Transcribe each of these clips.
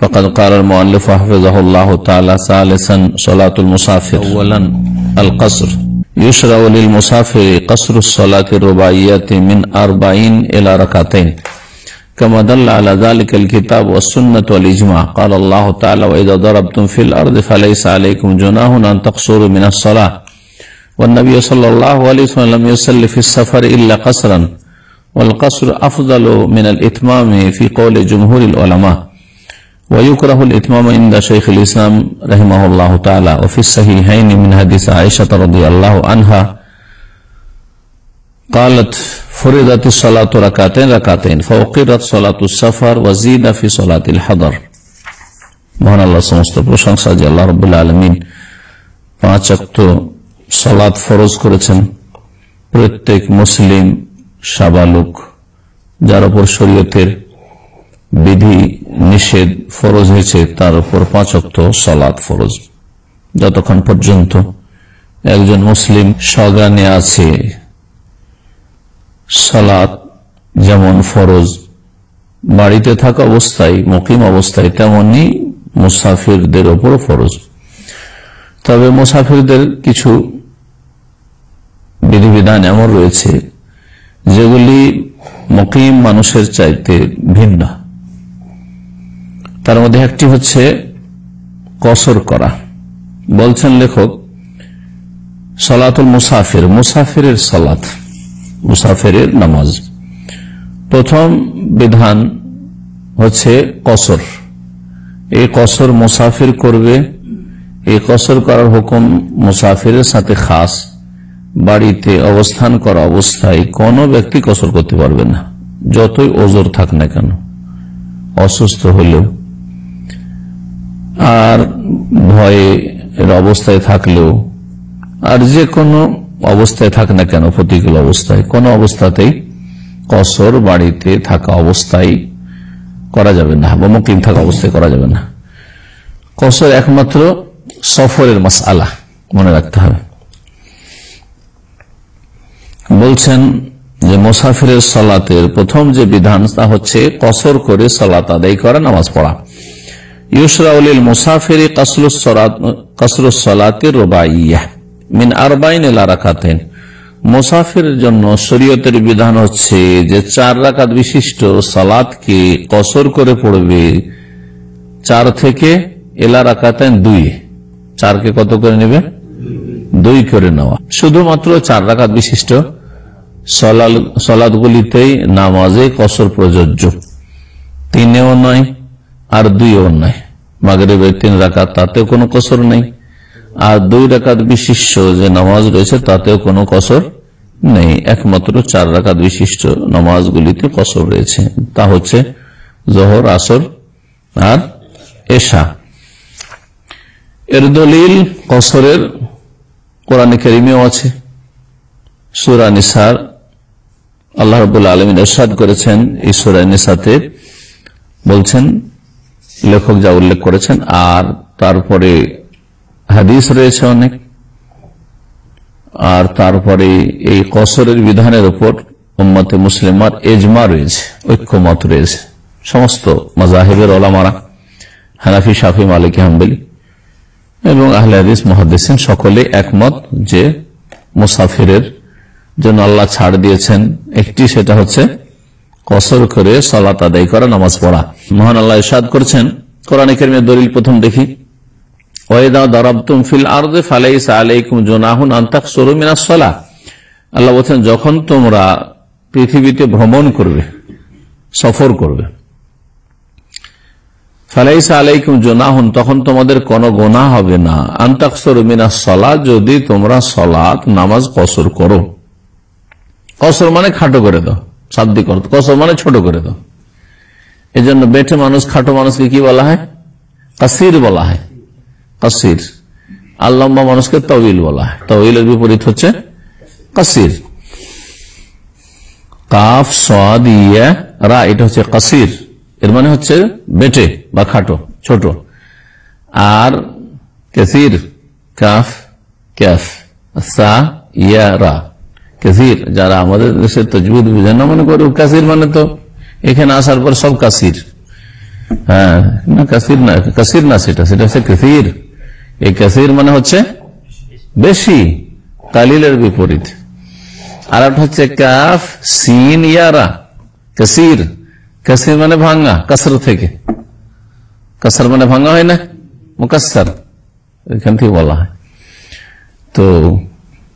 فقد قال المؤلف حفظه الله تعالى ثالثا صلاة المسافر. أولا القصر. يشرع للمسافر قصر الصلاة الرباعية من أربعين إلى ركعتين. كما دل على ذلك الكتاب والسنة والإجماع. قال الله تعالى وإذا ضربتم في الأرض فليس عليكم جناح أن تقصروا من الصلاة. والنبي صلى الله عليه وسلم لم يصلي في السفر إلا قصرا. والقصر أفضل من الإتمام في قول جمهور العلماء. ويكره الإتمام عند شيخ الإسلام رحمه الله تعالى وفي الصحيحين من حديث عائشة رضي الله عنها قالت فرضت الصلاة ركعتين ركعتين فوقرت صلاة السفر وزيد في صلاة الحضر মহান আল্লাহ সমস্ত প্রশংসা যে আল্লাহ রবুল্লা আলমিন পাঁচ অক্ত সলাদ ফরজ করেছেন প্রত্যেক মুসলিম সাবালুক যার উপর শরীয়তের বিধি নিষেধ ফরজ হয়েছে, তার উপর পাঁচ অক্ত সলাদ ফরজ। যতক্ষণ পর্যন্ত একজন মুসলিম সগানে আছে, সালাত যেমন ফরজ, বাড়িতে থাকা অবস্থায়, মকিম অবস্থায়, তেমনি মুসাফিরদের ওপর ফরজ। তবে মুসাফিরদের কিছু বিধিবিধান এমন রয়েছে, যেগুলি মকিম মানুষের চাইতে ভিন্ন। তার মধ্যে একটি হচ্ছে কসর করা। বলছেন লেখক, সলাতুল মুসাফির, মুসাফিরের সলাত মুসাফিরের নামাজ। প্রথম বিধান হচ্ছে কসর। এই কসর মুসাফির করবে, এই কসর করার হুকুম মুসাফিরের সাথে খাস। বাড়িতে অবস্থান করা অবস্থায় কোন ব্যক্তি কসর করতে পারবে না, যতই ওজোর থাক না কেন। অসুস্থ হলেও। আর ভয়ে অবস্থায় থাকলেও, আর যে কোনো অবস্থায় থাক না কেন, প্রতিকূল অবস্থায়, কোন অবস্থাতেই কসর বাড়িতে থাকা অবস্থায় করা যাবে না, বা মুকিম থাকা অবস্থায় করা যাবে না। কসর একমাত্র সফরের মাস আলা মনে রাখতে হবে। বলছেন যে মোসাফিরের সলাতের প্রথম যে বিধান তা হচ্ছে কসর করে সলাত আদায় করা, নামাজ পড়া। ইউসরাউল মুসাফির কসরুসলাতের রোবাইয়া মিন আরবাইন রাখাতেন মুসাফিরের জন্য শরীয়তের বিধান হচ্ছে যে চার রাকাত বিশিষ্ট সালাদকে কসর করে পড়বে চার থেকে এলা রাখাতেন দুই। চারকে কত করে নেবে? দুই করে নেওয়া। শুধুমাত্র চার রাকাত বিশিষ্ট সলাদগুলিতেই নামাজে কসর প্রযোজ্য। তিনেও নয় আর দুইও নয় মাগরেবের তিন রাকাত, তাতেও কোনো কসর নেই। আর দুই রাকাত বিশিষ্ট যে নামাজ রয়েছে, তাতেও কোনো কসর নেই। একমাত্র চার রাকাত বিশিষ্ট নামাজগুলিতে কসর রয়েছে। তা হচ্ছে জহর, আসর আর এশা। এর দলিল কসরের কোরআন করিমেও আছে। সুরা নিসার আল্লাহ রবুল্লা আলমিন এরশাদ করেছেন, এই নিসাতে বলছেন লেখক যা উল্লেখ করেছেন, আর তারপরে হাদিস রয়েছে অনেক। আর তারপরে এই কসরের বিধানের উপর উম্মতে মুসলিমার এজমা রয়েছে, ঐক্যমত রয়েছে, সমস্ত মজাহেবের ওলামারা, হানাফি, শাফি, মালিক, হাম্বেলি এবং আহলে হাদিস মহাদিসিন সকলে একমত যে মুসাফিরের জন্য আল্লাহ ছাড় দিয়েছেন। একটি সেটা হচ্ছে কসর করে সলাত আদায় করা, নামাজ পড়া। মহান আল্লাহ ইসাদ করছেন, কোরআন কেরিমের দলিল প্রথম দেখি। আল্লাহ বলছেন, যখন তোমরা পৃথিবীতে ভ্রমণ করবে, সফর করবে, ফালাইসা আলাইকুম জোনাহুন, তখন তোমাদের কোনো গোনা হবে না। আন্তাকসর মিনা সলা যদি তোমরা সলাৎ নামাজ, কসর করো। কসর মানে খাটো করে দাও। সাদ্দি করো। কসর মানে ছোট করে দাও। জন্য বেঠে মানুষ, খাটো মানুষকে কি বলা হয়? কাসির বলা হয়। কাসির। আর লম্বা মানুষকে তবিল বলা হয়। তবিলের বিপরীত হচ্ছে কাসির। কাফ ইয়া, রা, এটা হচ্ছে কাসির। এর মানে হচ্ছে বেটে বা খাটো, ছোট। আর কেসির, কাফ, ক্যাফ, সা, ইয়া, রা। কাসির, যারা আমাদের দেশের তজবুদ বুঝেন না, মনে করো কাসির মানে তো এখানে আসার পর সব কাসির। হ্যাঁ না, কাসির না কাসির না সেটা সেটা হচ্ছে কাসির। এই কাসির মানে হচ্ছে বেশি, কালিলের বিপরীত। আর একটা হচ্ছে কাফ, সিন, ইয়ারা, কাসির। কাসির মানে ভাঙ্গা কাসর থেকে। কাসর মানে ভাঙ্গা হয় না মুকাসার এখান থেকে বলা হয়। তো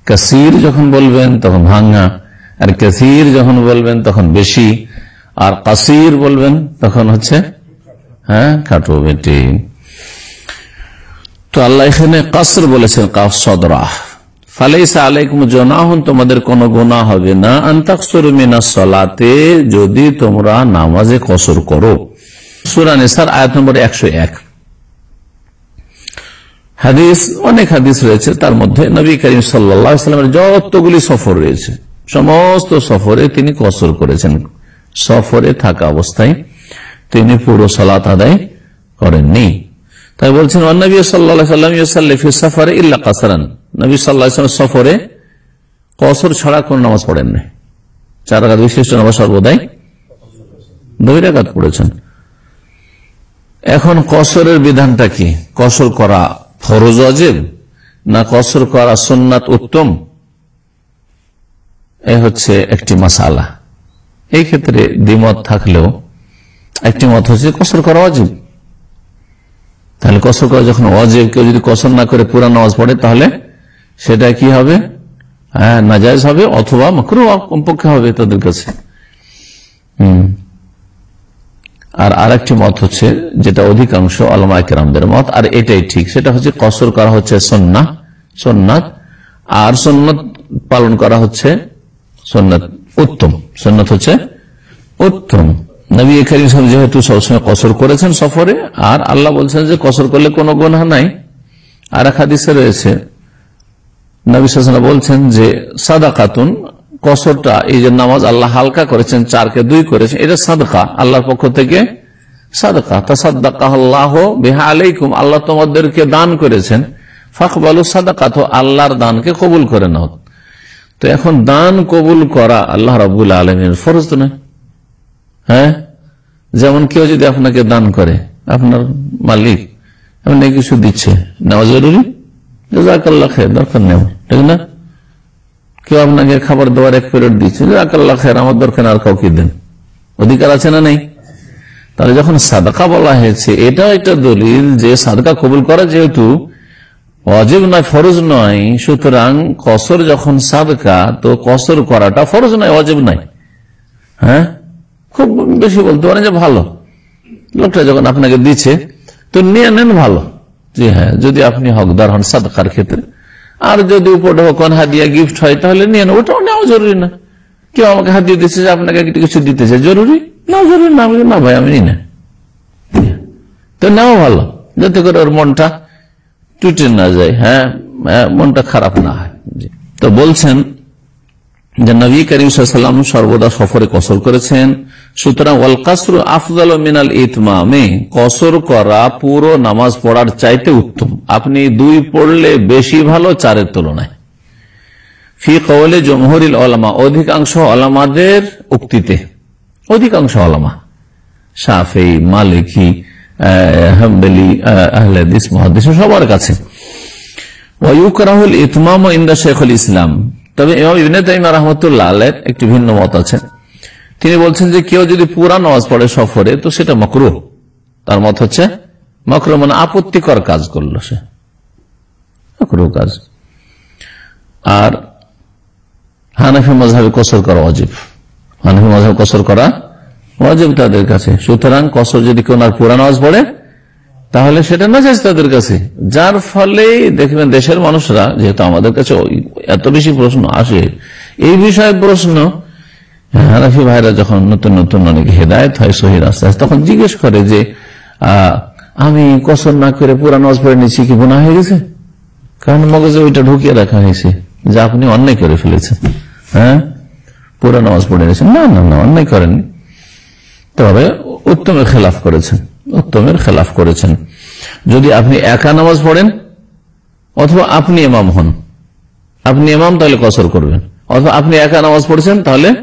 কাসির যখন বলবেন, তখন ভাঙ্গা আর কাসির যখন বলবেন, তখন বেশি। আর কাসির বলবেন, তখন হচ্ছে হ্যাঁ খাটো বেটি। তো আল্লাহ এখানে কাসর বলেছেন, কাফ সদরা। ফালাইসা আলাইকুম জনাহন, তোমাদের কোন গোনা হবে না। আন্তাকসর সলাতে, যদি তোমরা নামাজে কসর করো। সুরানেসার আয়াত নম্বর একশো এক। হাদিস, অনেক হাদিস রয়েছে, তার মধ্যে নবী করিম সাল্লামের যতগুলি সফর রয়েছে, সমস্ত সফরে তিনি কসর করেছেন। সফরে থাকা অবস্থায় তিনি পুরো সলাত আদায় করেননি। তাই বলছেন অন্নবী নবী সাল্লাহারে ইল্লা কাসারান। নবী সাল্লাহ সফরে কসর ছাড়া কোন নামাজ পড়েন নাই। চার আঘাত বিশিষ্ট নামাজ সর্বদাই দুই রাগাত পড়েছেন। এখন কসরের বিধানটা কি? কসর করা ফরজ অজেব না কসর করা সোননাথ উত্তম? এ হচ্ছে একটি মাসালা। এই ক্ষেত্রে দ্বিমত থাকলেও একটি মত হচ্ছে কসর করা অজীব তাহলে কসর করা যখন অজেব কেউ যদি কসর না করে পুরা নামাজ পড়ে, তাহলে সেটা কি হবে? হ্যাঁ নাজায়জ হবে অথবা মকরু কমপক্ষে হবে তাদের কাছে। হম। আর আরেকটি মত হচ্ছে, যেটা অধিকাংশ আলমা একরামদের মত, আর এটাই ঠিক, সেটা হচ্ছে কসর করা হচ্ছে সন্না সন্ন্যাত আর সন্ন্যত পালন করা হচ্ছে সন্ন্যত উত্তম সন্ন্যত হচ্ছে উত্তম। নবী করিম যেহেতু সবসময় কসর করেছেন সফরে, আর আল্লাহ বলছেন যে কসর করলে কোনো গোনা নাই। আর এক হাদিসে রয়েছে, নবী সাসনা বলছেন যে সাদা খাতুন কসরটা, এই যে নামাজ আল্লাহ হালকা করেছেন, চারকে দুই করেছেন, এটা সাদকা, আল্লাহর পক্ষ থেকে সাদকা। তা সাদ্দাকা আল্লাহ বেহা আলাইকুম, আল্লাহ তোমাদেরকে দান করেছেন। ফাকবালু সাদাকা তো আল্লাহর দানকে কবুল করে নাও। তো এখন দান কবুল করা আল্লাহ রাবুল আলমের ফরজ তো হ্যাঁ? যেমন কেউ যদি আপনাকে দান করে, আপনার মালিক আপনাকে কিছু দিচ্ছে নেওয়া জরুরি? জাকাল্লা খেয়ে দরকার নেওয়া ঠিক না? কেউ আপনাকে খাবার দেওয়ার এক পিরিয়ড দিচ্ছে জাকাল্লা খেয়ে আমার দরকার আর কাউকে দেন। অধিকার আছে না নেই? তাহলে যখন সাদকা বলা হয়েছে, এটাও একটা দলিল যে সাদকা কবুল করা যেহেতু অজীব নয়, ফরজ নয়, সুতরাং কসর যখন সাদকা, তো কসর করাটা ফরজ নয় অজীব নয়। হ্যাঁ? খুব বেশি বলতে পারেন যে ভালো। লোকটা যখন আপনাকে দিচ্ছে, তো নিয়ে নেন ভালো। জি হ্যাঁ যদি আপনি হকদার হন সাদকার ক্ষেত্রে। আর যদি উপরে হাদিয়া গিফট হয়, তাহলে নিয়ে নেন ওটাও নেওয়া জরুরি না। কেউ আমাকে হাতিয়ে দিচ্ছে যে আপনাকে কিছু দিতেছে, জরুরি? না জরুরি না। না ভাই, আমি না। তো নেওয়া ভালো। যাতে করে ওর মনটা টুটে না যায়। হ্যাঁ মনটা খারাপ না হয়। তো বলছেন যে নবী করিম সাল্লাম সর্বদা সফরে কসর করেছেন। সুতরাং ওয়াল কাসর আফজাল মিনাল ইতমামে, কসর করা পুরো নামাজ পড়ার চাইতে উত্তম। আপনি দুই পড়লে বেশি ভালো, চারের তুলনায়। ফি কওয়ালে জমহরিল ওলামা অধিকাংশ ওলামাদের উক্তিতে, অধিকাংশ ওলামা সাফি মালিকি হাম্বেলি আহলেদিস মহাদিস, সবার কাছে। ওয়ুকরাহুল ইতমাম ইন্দা শেখুল ইসলাম। তবে ইমাম ইবিন তাইমা রহমতুল্লাহ আলের একটি ভিন্ন মত আছে। তিনি বলছেন যে কেউ যদি পুরা নামাজ পড়ে সফরে, তো সেটা মকরু। তার মত হচ্ছে, মকরু মানে আপত্তিকর কাজ করল সে। মকরু কাজ। আর হানাফি মজাবে কসর করা অজীব হানাফি মজাবে কসর করা অজীব তাদের কাছে। সুতরাং কসর যদি কেউ আর পুরা নামাজ পড়ে, তাহলে সেটা না যাচ্ছে তাদের কাছে। যার ফলে দেখবেন দেশের মানুষরা, যেহেতু আমাদের কাছে এত বেশি প্রশ্ন আসে, এই বিষয়ে প্রশ্ন হানাফি ভাইরা যখন নতুন নতুন অনেক হেদায়ত হয় সহি তখন জিজ্ঞেস করে যে আমি কসর না করে পুরা নামাজ পড়ে নিচ্ছি কি গুণা হয়ে গেছে? কারণ মগজে ওইটা ঢুকিয়ে রাখা হয়েছে যে আপনি অন্যায় করে ফেলেছেন। হ্যাঁ? পুরা নামাজ পড়ে নিয়েছেন। না না না, অন্যায় করেননি। তবে উত্তমের খেলাফ করেছেন। উত্তমের খেলাফ করেছেন। যদি আপনি একা নামাজ পড়েন, অথবা আপনি এমাম হন, আপনি এমাম তাহলে কসর করবেন। অথবা আপনি একা নামাজ পড়ছেন, তাহলে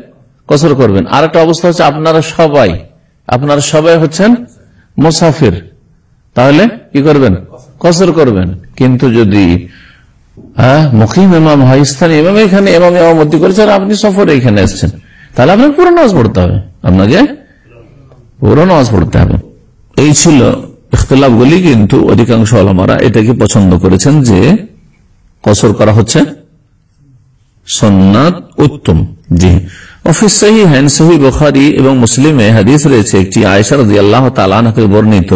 কসর করবেন। আর একটা অবস্থা হচ্ছে আপনারা সবাই আপনারা সবাই হচ্ছেন মোসাফির। তাহলে কি করবেন? কসর করবেন। কিন্তু যদি হ্যাঁ মুখিম এমাম হয়, স্থানীয় এখানে করেছেন, আপনি সফরে এখানে এসছেন। তাহলে আপনাকে পুরো পড়তে হবে। আপনাকে পুরো পড়তে হবে। এই ছিল ইখতলাফ গুলি কিন্তু অধিকাংশ আলমারা এটাকে পছন্দ করেছেন যে কসর করা হচ্ছে সন্ন্যাত উত্তম। জি। অফিস সহি বখারি এবং মুসলিমে হাদিস রয়েছে, একটি আয়সা রাজি আল্লাহ তালাকে বর্ণিত।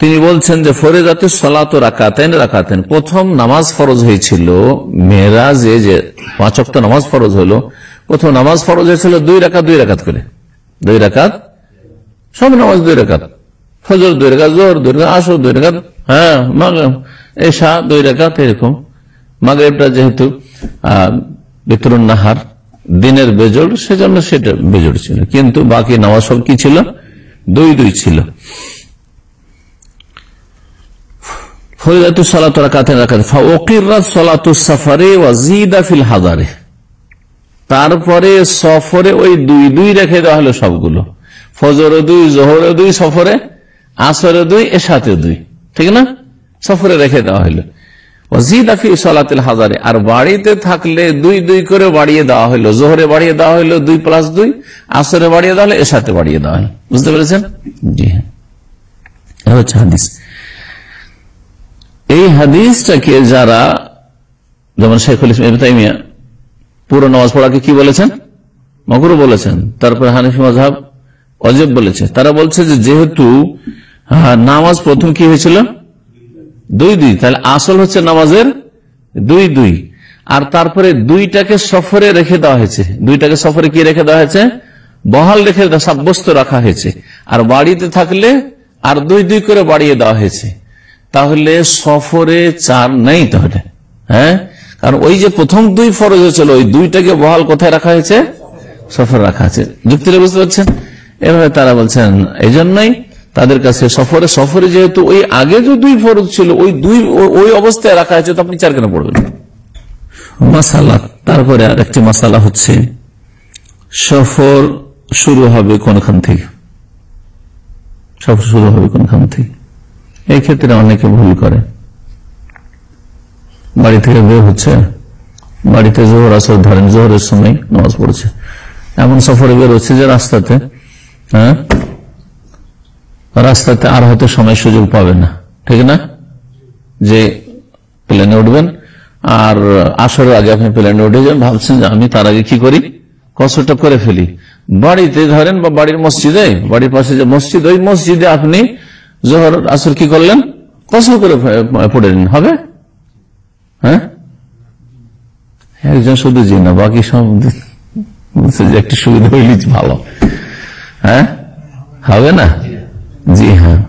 তিনি বলছেন যে ফরেজাতে সলাত রাকাতেন রাকাতেন প্রথম নামাজ ফরজ হয়েছিল মেয়েরাজে যে পাঁচ অক্ট নামাজ ফরজ হলো, প্রথম নামাজ ফরজ হয়েছিল দুই রাকাত দুই রাকাত করে। দুই রাকাত? সব নামাজ দুই রেখাত ফজর দুই রেখাত জোর দুই রেখাত আসর দুই রেখাত হ্যাঁ এসা দুই রেখাত এরকম। মাগরেবটা যেহেতু বিতরণ নাহার দিনের বেজোড় সেজন্য সেটা বেজোড় ছিল। কিন্তু বাকি নামাজ সব কি ছিল? দুই দুই ছিল। তারপরে সফরে ওই দুই দুই রেখে দেওয়া হলো সবগুলো। ফজরে দুই, জোহরে দুই, সফরে আসরে দুই, এসাতে দুই। ঠিক না? সফরে রেখে দেওয়া সলাতিল হাজারে, আর বাড়িতে থাকলে দুই দুই করে বাড়িয়ে দেওয়া হইল। জোহরে বাড়িয়ে দেওয়া হইল দুই প্লাস দুই, আসরে বাড়িয়ে দেওয়া হলো এসাতে বাড়িয়ে দেওয়া হলো বুঝতে পেরেছেন? জি। হ্যাঁ হচ্ছে হাদিস। এই হাদিসটাকে যারা, যেমন শেখুল ইসলাম তাইমিয়া, পুরো নামাজ পড়াকে কি বলেছেন? মকরু বলেছেন। তারপরে হানিফি মজাব অজেব বলেছে। তারা বলছে যে যেহেতু নামাজ প্রথম কি হয়েছিল? দুই দুই। তাহলে আসল হচ্ছে নামাজের দুই দুই। আর তারপরে দুইটাকে সফরে রেখে দেওয়া হয়েছে। দুইটাকে সফরে কি রেখে দেওয়া হয়েছে? বহাল রেখে সাব্যস্ত রাখা হয়েছে। আর বাড়িতে থাকলে আর দুই দুই করে বাড়িয়ে দেওয়া হয়েছে। তাহলে সফরে চার নেই তাহলে। হ্যাঁ? কারণ ওই যে প্রথম দুই ফরজ হয়েছিল, ওই দুইটাকে বহাল কোথায় রাখা হয়েছে? সফর রাখা আছে যুক্তিটা বুঝতে পারছেন? এভাবে তারা বলছেন এই জন্যই তাদের কাছে সফরে সফরে যেহেতু ওই আগে যে দুই ফরজ ছিল, ওই দুই, ওই অবস্থায় রাখা হয়েছে, তো আপনি চার কেন পড়বেন? মাসালা, তারপরে আর একটি মাসালা হচ্ছে, সফর শুরু হবে কোনখান থেকে? সফর শুরু হবে কোনখান থেকে? এই ক্ষেত্রে অনেকে ভুল করে। বাড়ি থেকে বের হচ্ছে, বাড়িতে জোহর, আসর ধরেন, জোহরের সময় নামাজ পড়ছে। এমন সফরে বের হচ্ছে যে রাস্তাতে হ্যাঁ রাস্তাতে আর হয়তো সময় সুযোগ পাবে না। ঠিক না? যে প্লেনে উঠবেন, আর আসরের আগে আপনি প্লেনে উঠে যান, ভাবছেন যে আমি তার আগে কি করি? কষ্টটা করে ফেলি। বাড়িতে ধরেন বা বাড়ির মসজিদে, বাড়ির পাশে যে মসজিদ, ওই মসজিদে আপনি জোহর, আসর কি করলেন? কসর করে পড়ে নিন। হবে? হ্যাঁ? একজন শুধু জি না বাকি সব একটি সুবিধা হইলে ভালো। হ্যাঁ? হবে না? জি হ্যাঁ।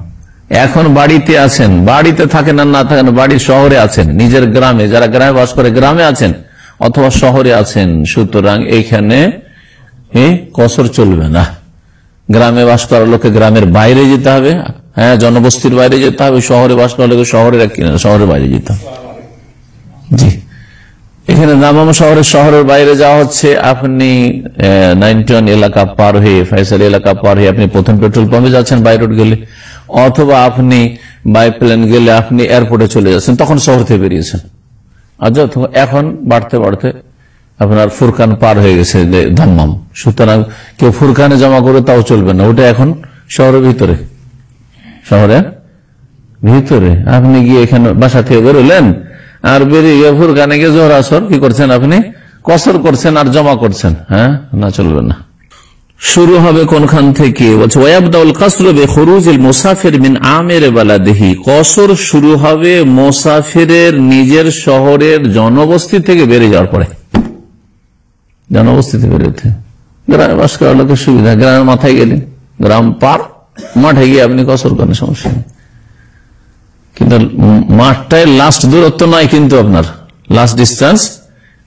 এখন বাড়িতে আছেন, বাড়িতে থাকেন আর না থাকেন, বাড়ির শহরে আছেন, নিজের গ্রামে, যারা গ্রামে বাস করে, গ্রামে আছেন, অথবা শহরে আছেন, সুতরাং এইখানে কসর চলবে না। গ্রামে বাস করার লোকে গ্রামের বাইরে যেতে হবে হ্যাঁ জনবস্তির বাইরে যেতে হবে, শহরে বাস করার লোকে শহরের শহরের বাইরে যেতে হবে। জি। এখানে নামাম শহরের শহরের বাইরে যাওয়া হচ্ছে। আপনি নাইনটন এলাকা পার হয়ে, ফয়সাল এলাকা পার হয়ে আপনি প্রথম পেট্রোল পাম্পে যাচ্ছেন, বাই রোড গেলে। অথবা আপনি বাই প্লেন গেলে আপনি এয়ারপোর্টে চলে যাচ্ছেন, তখন শহর থেকে বেরিয়েছেন। আর এখন বাড়তে বাড়তে আপনার ফুরকান পার হয়ে গেছে ধাম্মাম সুতরাং কেউ ফুরকানে জমা করে তাও চলবে না। ওটা এখন শহরের ভিতরে। শহরে? ভিতরে। আপনি গিয়ে এখানে বাসা থেকে বেরোলেন আর বেরিয়ে ফুরকানে গিয়ে জোহর আসর কি করছেন আপনি? কসর করছেন আর জমা করছেন হ্যাঁ? না, চলবে না। শুরু হবে কোনখান থেকে? বলছে ওয়াবদাউল কাসরবে খরুজুল মুসাফির মিন আমের বালাদেহি। কসর শুরু হবে মোসাফিরের নিজের শহরের জনবস্তি থেকে বেড়ে যাওয়ার পরে। জনবস্তি থেকে বেরোতে গ্রামে বাস করার লোকের সুবিধা, গ্রামের মাথায় গেলেন গ্রাম পার, মাঠে গিয়ে আপনি কসর করেন, সমস্যা কিন্তু মাঠটায় লাস্ট দূরত্ব নয় কিন্তু আপনার। লাস্ট ডিস্টেন্স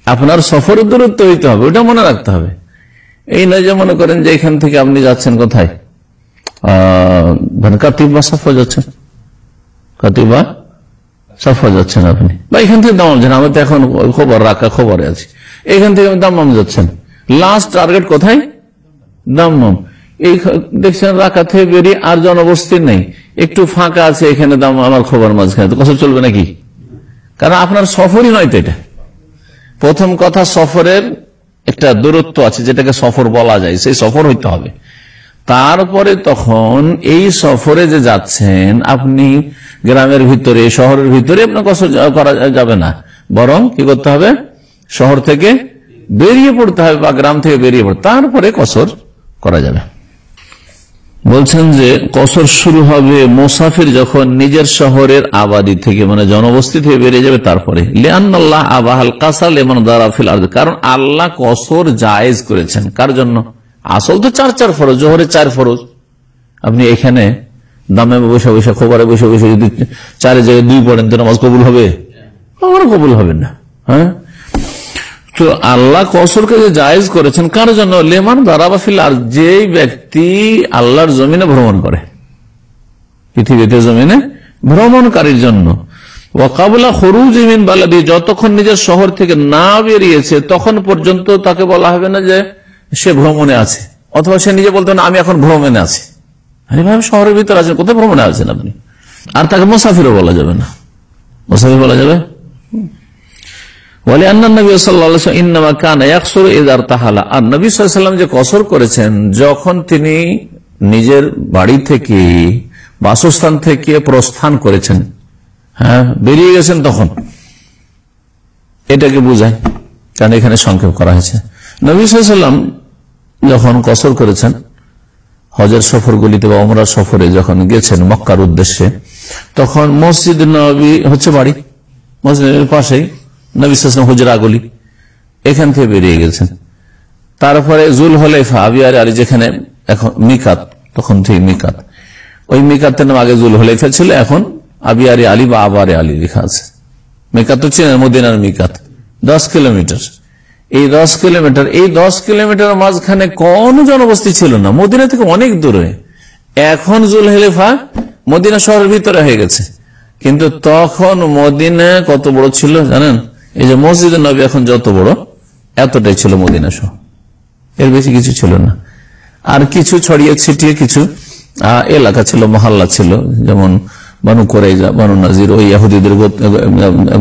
আপনার সফরের দূরত্ব হইতে হবে ওটা মনে রাখতে হবে। এই নয় যে মনে করেন যে এখান থেকে আপনি যাচ্ছেন কোথায়? আহ কাতিব বা সাফা যাচ্ছেন? কাতিব বা সাফা যাচ্ছেন আপনি। বা এখান থেকে দাম যাচ্ছেন আমি তো এখন খবর রাখা খবরে আছি। এখান থেকে দাম্মাম যাচ্ছেন। লাস্ট টার্গেট কোথায়? দাম্মাম এই দেখছেন রাখা থেকে বেরিয়ে আর জনবস্তি নেই। একটু ফাঁকা আছে এখানে দাম আমার খবর মাঝখানে। তো কষ্ট চলবে নাকি? কারণ আপনার সফরই নয় তো এটা। প্রথম কথা সফরের একটা দূরত্ব আছে, যেটাকে সফর বলা যায়। সেই সফর হইতে হবে। তারপরে তখন এই সফরে যে যাচ্ছেন, আপনি গ্রামের ভিতরে, শহরের ভিতরে আপনার কসর করা যাবে না। বরং কি করতে হবে? শহর থেকে বেরিয়ে পড়তে হবে বা গ্রাম থেকে বেরিয়ে পড়তে তারপরে কসর করা যাবে। বলছেন যে কসর শুরু হবে মোসাফির যখন নিজের শহরের আবাদি থেকে মানে জনবস্তি থেকে বেরিয়ে যাবে তারপরে। কারণ আল্লাহ কসর জায়েজ করেছেন। কার জন্য? আসল তো চার চার ফরজ জোহরে চার ফরজ। আপনি এখানে দামে বসে বসে, খবরে বসে বসে যদি চারে জায়গায় দুই পড়েন, তো নামাজ কবুল হবে? আমার কবুল হবে না হ্যাঁ? তো আল্লাহ কসরকে যে জায়েজ করেছেন, কার জন্য? লেমান দারাবাফিল আর যে ব্যক্তি আল্লাহর জমিনে ভ্রমণ করে। পৃথিবীতে জমিনে ভ্রমণকারীর জন্য। ওয়াকাবলা জমিন বালাদি, যতক্ষণ নিজের শহর থেকে না বেরিয়েছে, তখন পর্যন্ত তাকে বলা হবে না যে সে ভ্রমণে আছে। অথবা সে নিজে বলতো না, আমি এখন ভ্রমণে আছি। আরে ভাই, শহরের ভিতরে আছেন, কোথায় ভ্রমণে আছেন আপনি? আর তাকে মুসাফিরও বলা যাবে না। মুসাফির বলা যাবে? বলে নবী যে কসর করেছেন, যখন তিনি নিজের বাড়ি থেকে, বাসস্থান থেকে প্রস্থান করেছেন হ্যাঁ বেরিয়ে গেছেন তখন। এটাকে বুঝায়, কারণ এখানে সংক্ষেপ করা হয়েছে। নবী সাল্লাম যখন কসর করেছেন, হজের সফরগুলিতে বা অমরা সফরে যখন গেছেন মক্কার উদ্দেশ্যে, তখন মসজিদ নবী হচ্ছে বাড়ি, মসজিদের পাশেই। নবীলাম হুজরাগুলি এখান থেকে বেরিয়ে গেছেন। তারপরে জুল হলেফা আবিয়ার আলী যেখানে এখন মিকাত, তখন থেকে মিকাত। ওই মিকাতের নাম আগে জুল হলেফা ছিল, এখন আবিয়ারে আলী বা আবারে আলী লেখা আছে। মিকাত ছিলেন মদিনার মিকাত, দশ কিলোমিটার। এই দশ কিলোমিটার, এই দশ কিলোমিটার মাঝখানে কোন জনবস্তি ছিল না, মদিনা থেকে অনেক দূরে। এখন জুল হেলেফা মদিনা শহরের ভিতরে হয়ে গেছে। কিন্তু তখন মদিনা কত বড় ছিল জানেন? এই যে মসজিদ নবী এখন যত বড়, এতটাই ছিল মদিনা সহ এর বেশি কিছু ছিল না। আর কিছু ছড়িয়ে ছিটিয়ে কিছু এলাকা ছিল, মহল্লা ছিল, যেমন বানু করে বানু নাজির, ওই ইহুদিদের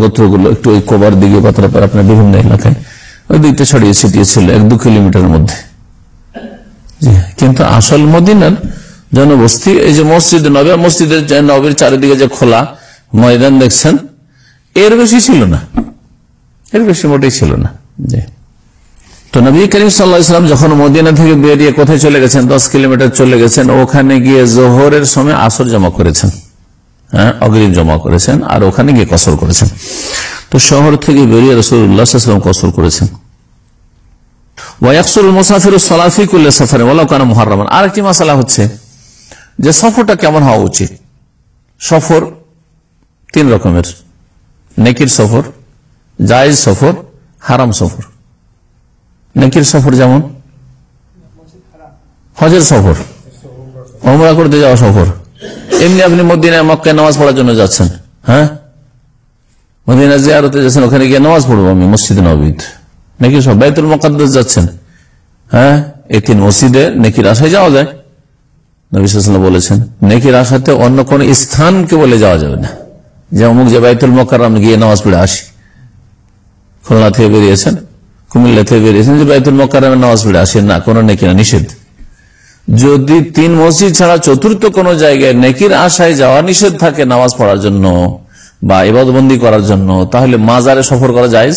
গোত্রগুলো একটু ওই কোবার দিকে পাত্রাপার আপনার বিভিন্ন এলাকায়, ওই দিকটা ছড়িয়ে ছিটিয়ে ছিল, এক দু কিলোমিটার মধ্যে। কিন্তু আসল মদিনার জনবস্তি, এই যে মসজিদ নবী মসজিদের নবীর চারিদিকে যে খোলা ময়দান দেখছেন, এর বেশি ছিল না। এর বেশি মোটেই ছিল না। তো নবী করিম সাল্লাহাম যখন মদিনা থেকে বেরিয়ে কোথায় চলে গেছেন, দশ কিলোমিটার চলে গেছেন, ওখানে গিয়ে জোহরের সময় আসর জমা করেছেন। হ্যাঁ অগ্রিম জমা করেছেন আর ওখানে গিয়ে কসর করেছেন। তো শহর থেকে বেরিয়ে রসুল্লাহাম কসর করেছেন। ওয়াকসুল মুসাফির সলাফি করলে সফরে ওলাকানা মহারমান আরেকটি মশালা হচ্ছে যে সফরটা কেমন হওয়া উচিত? সফর তিন রকমের। নেকির সফর জায়েজ সফর, হারাম সফর। নেকির সফর যেমন? হজের সফর। অমরা করতে যাওয়া সফর। এমনি আপনি মদিনায়, মক্কায় নামাজ পড়ার জন্য যাচ্ছেন। হ্যাঁ? মদিনা জিয়ারতে যাচ্ছেন, ওখানে গিয়ে নামাজ পড়ব আমি, মসজিদ নবীদ। নাকি সব বাইতুল মকাদ্দাস যাচ্ছেন। হ্যাঁ? তিন মসজিদে নেকির আশায় যাওয়া যায়। নবী বলেছেন, নেকির আশাতে অন্য কোন স্থানকে বলে যাওয়া যাবে না। যে অমুক যে বাইতুল মকার গিয়ে নামাজ পড়ে আসি। খুলনা থেকে বেরিয়েছেন, কুমিল্লা থেকে বেরিয়েছেন, যে বাইতুল মকারামে নামাজ পড়ে আসেন না, কোনো নেকি না, নিষেধ। যদি তিন মসজিদ ছাড়া চতুর্থ কোন জায়গায় নেকির আশায় যাওয়া নিষেধ থাকে নামাজ পড়ার জন্য বা এবাদবন্দি করার জন্য, তাহলে মাজারে সফর করা যায়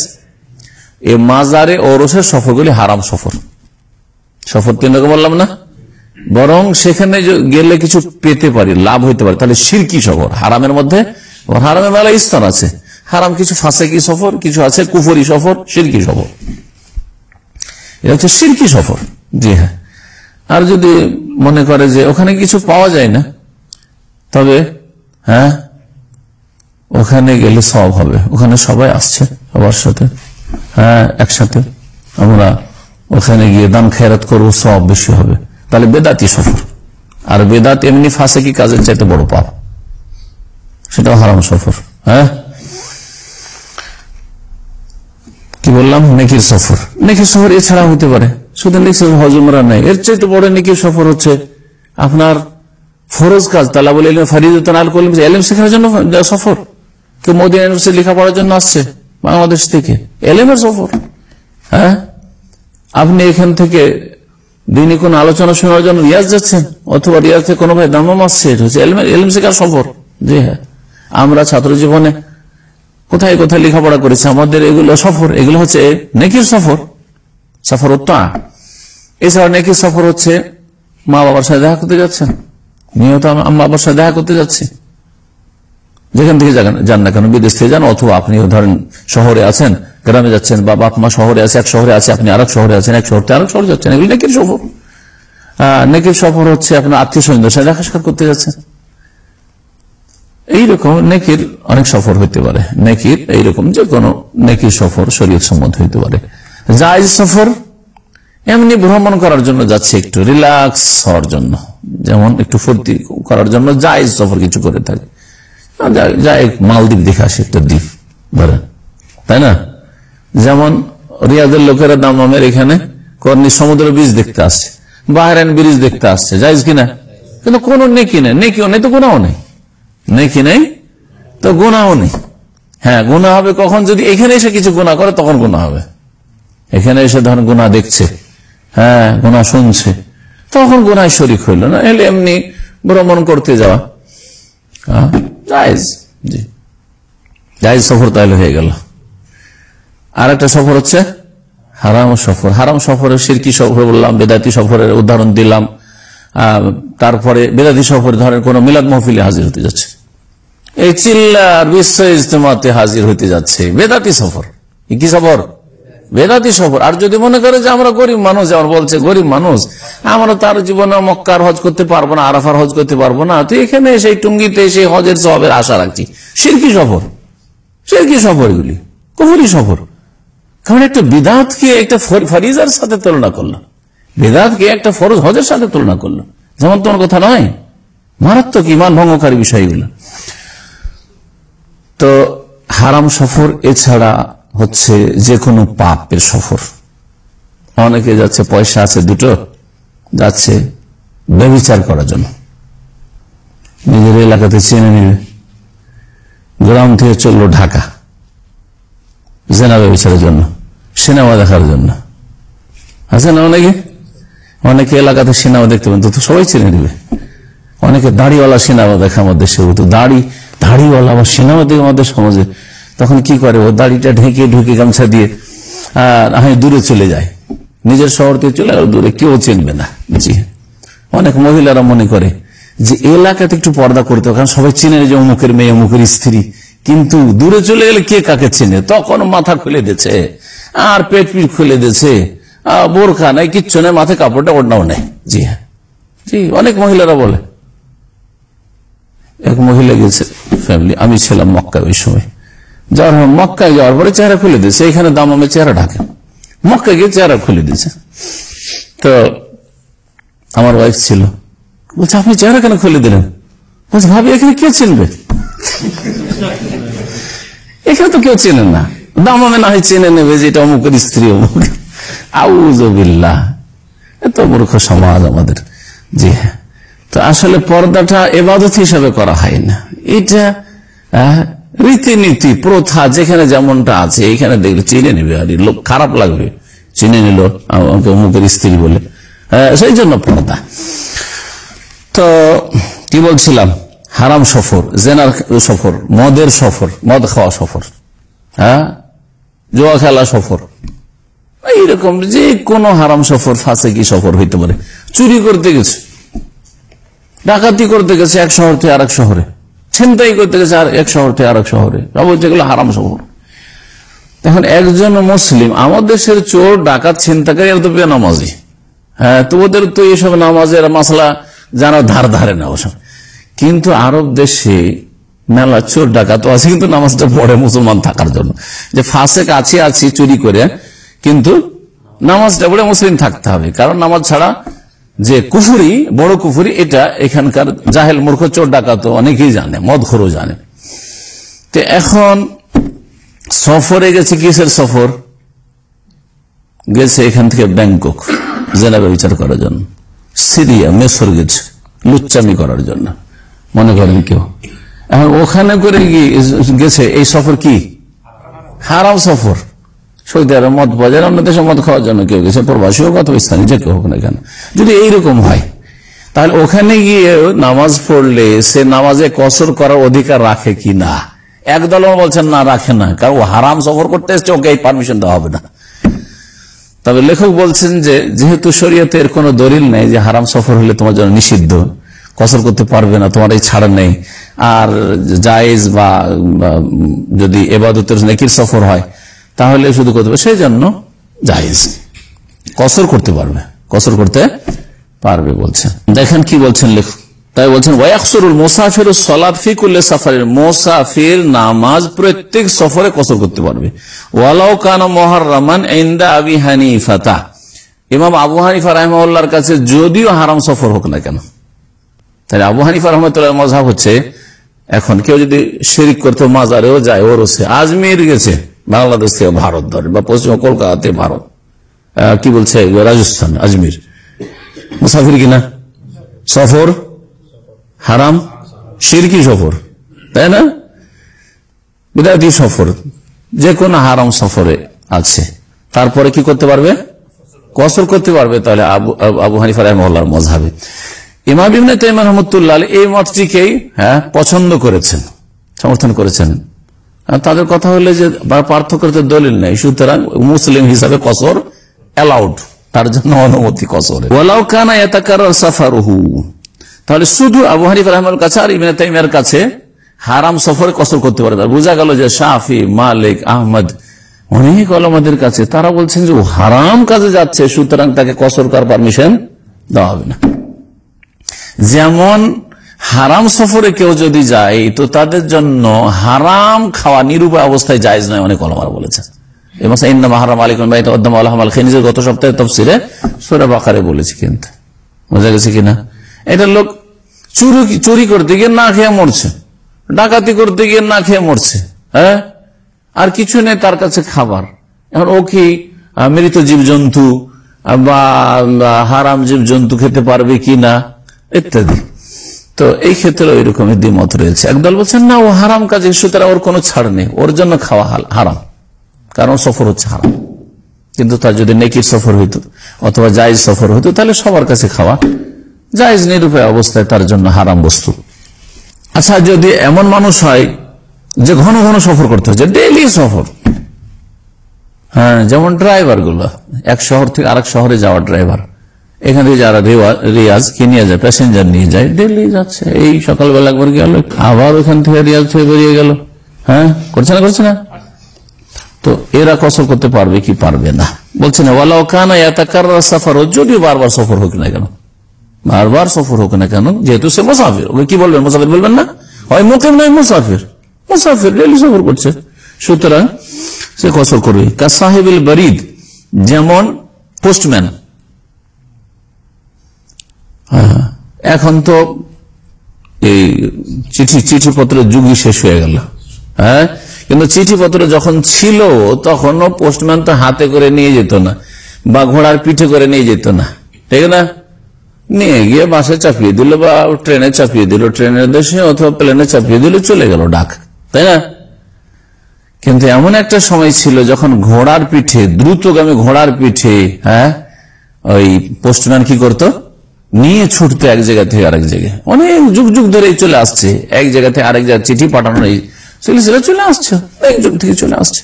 এই মাজারে ও রসের সফরগুলি হারাম সফর। সফর তিন রকম বললাম না? বরং সেখানে গেলে কিছু পেতে পারি, লাভ হইতে পারে, তাহলে সিরকি সফর, হারামের মধ্যে হারামের মেলা স্থান আছে। হারাম কিছু ফাঁসেকি সফর, কিছু আছে কুফরি সফর, সিরকি সফর। এটা হচ্ছে সিরকি সফর। জি হ্যাঁ। আর যদি মনে করে যে ওখানে কিছু পাওয়া যায় না, তবে হ্যাঁ ওখানে গেলে সব হবে। ওখানে সবাই আসছে সবার সাথে। হ্যাঁ একসাথে। আমরা ওখানে গিয়ে দান খেরাত করব সব বেশি হবে। তাহলে বেদাতি সফর। আর বেদাত এমনি ফাঁসে কি কাজের চাইতে বড় পাপ? সেটাও হারাম সফর। হ্যাঁ? কি বললাম? নেকির সফর। নেকির সফর এছাড়া হতে পারে। শুধু নেকির হজমরা নাই। এর চাইতে বড় নেকির সফর হচ্ছে আপনার ফরজ কাজ। তালা বলে ফারিদুদ্দান আল কলিম এলএম শেখার জন্য সফর। কেউ মোদী ইউনিভার্সিটি লেখাপড়ার জন্য আসছে বাংলাদেশ থেকে। এলএমের সফর। হ্যাঁ? আপনি এখান থেকে দিনে কোন আলোচনা শোনার জন্য রিয়াজ যাচ্ছেন? অথবা রিয়াজ থেকে কোনো ভাই দামাম আসছে? এলএম শেখার সফর। জি হ্যাঁ। আমরা ছাত্র জীবনে কোথায় কোথায় লেখাপড়া করেছে? আমাদের এগুলো সফর, এগুলো হচ্ছে নেকির সফর সফর উত্তা। এছাড়া নেকির সফর হচ্ছে মা বাবার সাথে দেখা করতে যাচ্ছেন। নিয়ত মা বাবার সাথে দেখা করতে যাচ্ছি। যেখান থেকে যান না কেন, বিদেশ থেকে যান, অথবা আপনি ধরেন শহরে আছেন, গ্রামে যাচ্ছেন বা বাপ মা শহরে আছে, এক শহরে আছে, আপনি আরেক শহরে আছেন, এক শহর থেকে আরেক শহরে যাচ্ছেন, এগুলো নেকির সফর। নেকির সফর হচ্ছে আপনার আত্মীয় স্বজনদের সাথে দেখা সাক্ষাৎ করতে যাচ্ছেন। এইরকম নেকির অনেক সফর হইতে পারে। নেকির এইরকম যে কোনো নেকির সফর শরীর সম্মত হইতে পারে। জায়জ সফর, এমনি ভ্রমণ করার জন্য যাচ্ছে একটু রিল্যাক্স হওয়ার জন্য। যেমন একটু ফুর্তি করার জন্য জায়জ সফর কিছু করে থাকে। যাই মালদ্বীপ দেখে আসে একটা দ্বীপ, ধরেন। তাই না? যেমন রিয়াদের লোকেরা দামের এখানে কর্নি সমুদ্র বীজ দেখতে আসছে বাহরান ব্রিজ দেখতে আসছে। যাইজ কিনা? কিন্তু কোনো নেকি নেই। নেকিও নেই তো গুণাও নেই। নেকি নেই? তো গুণাও নেই। হ্যাঁ গুণা হবে কখন? যদি এখানে এসে কিছু গুণা করে, তখন গুণা হবে। এখানে এসে ধরেন গুণা দেখছে। হ্যাঁ গুণা শুনছে। তখন গুণায় শরিক হইল না? এলে এমনি ভ্রমণ করতে যাওয়া। জি। সফর তাহলে হয়ে গেল। আর একটা সফর হচ্ছে হারাম সফর। হারাম সফরের সিরকি সফর বললাম, বেদাতি সফরের উদাহরণ দিলাম। তারপরে বেদাতি সফর ধরেন কোন মিলাদ মহফিলে হাজির হতে যাচ্ছে। এই চিল্লার বিশ্ব ইজতেমাতে হাজির হতে যাচ্ছে। বেদাতি সফর। কি সফর? বেদাতি সফর। আর যদি মনে করে যে আমরা গরিব মানুষ যেমন বলছে গরিব মানুষ, আমরা তার জীবনে মক্কার হজ করতে পারব না, আরাফার হজ করতে পারব না তুই এখানে সেই টুঙ্গিতে সেই হজের সবের আশা রাখছি। সিরকি সফর। সিরকি সফর এগুলি। কুফুরি সফর। কারণ একটা বিদাতকে একটা ফরিজার সাথে তুলনা করল বেদাতকে একটা ফরজ হজের সাথে তুলনা করল যেমন তোমার কথা নয়? মারাত্মক ইমান ভঙ্গকারী বিষয়গুলো তো হারাম সফর এছাড়া হচ্ছে যে কোনো পাপের সফর। অনেকে যাচ্ছে, পয়সা আছে, দুটো যাচ্ছে ব্যবচার করার জন্য। নিজের এলাকাতে চেনে নিবে গ্রাম থেকে চলল ঢাকা, জেনা ব্যবচারের জন্য, সিনেমা দেখার জন্য। আছে না অনেকে? অনেকে এলাকাতে সিনেমা দেখতে পাবেন তো সবাই চিনে নিবে। অনেকে দাড়িওয়ালা সিনেমা দেখে আমাদের দেশে তো দাড়ি দাড়িওয়ালা আবার সিনেমা দেখে আমাদের সমাজে, তখন কি করে? ও দাড়িটা ঢেকে ঢুকে গামছা দিয়ে আর দূরে চলে যায় নিজের শহর থেকে চলে গেল দূরে, কেউ চিনবে না। জি। অনেক মহিলারা মনে করে যে এলাকাতে একটু পর্দা করতে হবে, কারণ সবাই চিনে যে অমুকের মেয়ে, অমুকের স্ত্রী। কিন্তু দূরে চলে গেলে কে কাকে চিনে? তখন মাথা খুলে দিচ্ছে আর পেট পিট খুলে দিচ্ছে বোরখা নাই, কিচ্ছু নেই, মাথায় কাপড়টা ওড়নাও নেই। জি। হ্যাঁ জি, অনেক মহিলারা বলে। এক মহিলা গেছে ফ্যামিলি আমি ছিলাম মক্কায় ওই সময়। যাওয়ার মক্কায় যাওয়ার পরে চেহারা খুলে দিয়েছে, এখানে দাম আমি চেহারা ঢাকে। মক্কা গিয়ে চেহারা খুলে দিয়েছে। তো আমার ওয়াইফ ছিল। বলছে, আপনি চেহারা কেন খুলে দিলেন? বলছে, ভাবি, এখানে কে চিনবে? এখানে তো কেউ চেনে না। দামামে না হয় চেনে নেবে যে এটা অমুকের স্ত্রী, অমুক। আউজবিল্লাহ এত মূর্খ সমাজ আমাদের। জি হ্যাঁ। তো আসলে পর্দাটা এবাদত হিসাবে করা হয় না এটা রীতিনীতি, প্রথা যেখানে যেমনটা আছে, এখানে দেখলে চিনে নেবে আর লোক খারাপ লাগবে। চিনে নিল আমাকে অমুকের স্ত্রী বলে। সেই জন্য পর্দা। তো কি বলছিলাম? হারাম সফর, জেনার সফর, মদের সফর, মদ খাওয়া সফর হ্যাঁ? জোয়া খেলা সফর। এইরকম যে কোনো হারাম সফর, ফাঁসে কি সফর হইতে পারে? চুরি করতে গেছে। ডাকাতি করতে গেছে এক শহর থেকে আরেক শহরে। ছিনতাই করতে গেছে আর এক শহর থেকে আরেক শহরে। সব যেগুলো হারাম শহর। এখন একজন মুসলিম, আমার দেশের চোর, ডাকাত ছিনতাকারী এর তো নামাজি হ্যাঁ তো ওদের তো এইসব নামাজের মশলা জানা ধার ধারে না ওসব। কিন্তু আরব দেশে মেলা চোর ডাকাত আছে, কিন্তু নামাজটা পড়ে মুসলমান থাকার জন্য। যে ফাঁসে কাছে আছি, চুরি করে, কিন্তু নামাজটা পড়ে মুসলিম থাকতে হবে। কারণ নামাজ ছাড়া যে কুফুরি, বড় কুফুরি, এটা এখানকার জাহেল মূর্খ চোর ডাকাত অনেকেই জানে, মদখরও জানে। তো এখন সফরে গেছে, কিসের সফর? গেছে এখান থেকে ব্যাংকক জেনাবে বিচার করার জন্য। সিরিয়া, মেসর গেছে, লুচ্চামি করার জন্য। মনে করেন কেউ? এখন ওখানে করে গেছে, এই সফর কি? হারাম সফর। সৌদি আরব মদ পাওয়া যায়, অন্য দেশে মদ খাওয়ার জন্য কেউ গেছে, প্রবাসী হোক অথবা স্থানীয় যে কেউ হোক না কেন। যদি এইরকম হয়, তাহলে ওখানে গিয়ে নামাজ পড়লে সে নামাজে কসর করার অধিকার রাখে কি না? একদল বলছেন, না, রাখে না, কারণ হারাম সফর করতে এসছে, ওকে এই পারমিশন দেওয়া হবে না। তবে লেখক বলছেন যে, যেহেতু শরীয়তে এর কোন দলিল নেই যে হারাম সফর হলে তোমার জন্য নিষিদ্ধ, কসর করতে পারবে না, তোমার এই ছাড় নেই। আর জায়েজ বা, যদি এবাদতের নেকির সফর হয় তাহলে শুধু করতে পারবে। সেই জন্য জায়েজ। কসর করতে পারবে। কসর করতে পারবে বলছেন দেখেন কি বলছেন লেখ তাই বলছেন ওয়াকসরুল মোসাফির সলাদ ফিকুল্লে সাফারের মোসাফির নামাজ প্রত্যেক সফরে কসর করতে পারবে। ওয়ালাউ কান মহারামান ইন্দা আবি হানি হানিফাতা। ইমাম আবু হানিফা রহমার কাছে যদিও হারাম সফর হোক না কেন। তাহলে আবু হানিফা রহমতুল্লাহ মজাব হচ্ছে, এখন কেউ যদি শেরিক করতে, মাজারেও যায় ওর আজমির গেছে। বাংলাদেশ থেকে ভারত ধরে, বা পশ্চিম কলকাতাতে ভারত। কি বলছে রাজস্থান, আজমির। মুসাফির কিনা? সফর? হারাম? সিরকি সফর? তাই না? বিদায়ী সফর। যে কোনো হারাম সফরে আছে। তারপরে কি করতে পারবে? কসর করতে পারবে তাহলে আবু আবু হানিফা মজাবে ইমাম ইবনে তাইমান রহমতুল্লাহ এই মতটিকেই হ্যাঁ পছন্দ করেছেন, সমর্থন করেছেন। তাদের কথা হলে যে পার্থক্য দলিল নেই। সুতরাং মুসলিম হিসাবে কসর অ্যালাউড তার জন্য অনুমতি কসরে। ওলাও কানা এতাকার সাফারহু। তাহলে শুধু আবু হানিফ রহমান কাছে আর ইবিন তাইমের কাছে হারাম সফরে কসর করতে পারে বোঝা গেল যে শাহি মালিক, আহমদ, অনেক আলমাদের কাছে তারা বলছেন যে হারাম কাজে যাচ্ছে, সুতরাং তাকে কসর করার পারমিশন দেওয়া হবে না। যেমন হারাম সফরে কেউ যদি যায়, তো তাদের জন্য হারাম খাওয়া নিরূপায় অবস্থায় জায়জ নয় অনেক অলমার বলেছে গত সপ্তাহে কিন্তু। বোঝা গেছে এটা লোক চুরি করতে গিয়ে না খেয়ে মরছে। ডাকাতি করতে গিয়ে না খেয়ে মরছে। হ্যাঁ? আর কিছু নেই তার কাছে খাবার। এখন ও কি মৃত জীবজন্তু বা হারাম জীবজন্তু খেতে পারবে কি না ইত্যাদি। তো এই ক্ষেত্রে ওই রকমের দ্বিমত রয়েছে। একদল বলছেন, না, ও হারাম কাজে, সুতরাং ওর কোনো ছাড় নেই। ওর জন্য খাওয়া হারাম। কারণ সফর হচ্ছে হারাম। কিন্তু তার যদি নেকির সফর হইতো, অথবা জায়জ সফর হইতো, তাহলে সবার কাছে খাওয়া জায়জ, নিরূপায় অবস্থায় তার জন্য হারাম বস্তু। আচ্ছা যদি এমন মানুষ হয় যে ঘন ঘন সফর করতে হচ্ছে ডেলি সফর হ্যাঁ যেমন ড্রাইভারগুলো এক শহর থেকে আরেক শহরে যাওয়া ড্রাইভার এখান থেকে যারা রিয়াজ কি নিয়ে যায় প্যাসেঞ্জার নিয়ে যায় ডেলি যাচ্ছে। এই সকালবেলা একবার গেল আবার ওখান থেকে রিয়াজ থেকে বেরিয়ে গেল। হ্যাঁ? করছে না করছে না? তো এরা কসর করতে পারবে কি পারবে না? বলছে না ওয়ালা কানা এতাকার সফর যদিও বারবার সফর হোক না কেন? বারবার সফর হোক না কেন? যেহেতু সে মুসাফির। ওকে কি বলবেন, মুসাফির বলবেন না? হয় মুকিম নয়, মুসাফির। মুসাফির ডেলি সফর করছে। সুতরাং সে কসর করবে। কা সাহেবিল বরিদ যেমন পোস্টম্যান এখন তো এই চিঠি, চিঠিপত্রের যুগই শেষ হয়ে গেল। হ্যাঁ? কিন্তু চিঠিপত্র যখন ছিল, তখনও পোস্টম্যান তো হাতে করে নিয়ে যেত না, বা ঘোড়ার পিঠে করে নিয়ে যেত না। ঠিক না? নিয়ে গিয়ে বাসে চাপিয়ে দিল, বা ট্রেনে চাপিয়ে দিল, ট্রেনের দেশে অথবা প্লেনে চাপিয়ে দিল, চলে গেল ডাক। তাই না? কিন্তু এমন একটা সময় ছিল যখন ঘোড়ার পিঠে, দ্রুতগামী ঘোড়ার পিঠে হ্যাঁ ওই পোস্টম্যান কি করতো? নিয়ে ছুটতে এক জায়গা থেকে আরেক জায়গায়। অনেক যুগ যুগ ধরে চলে আসছে। এক জায়গা থেকে আরেক জায়গায় চিঠি পাঠানো সিলসিলা চলে আসছে। এক যুগ থেকে চলে আসছে।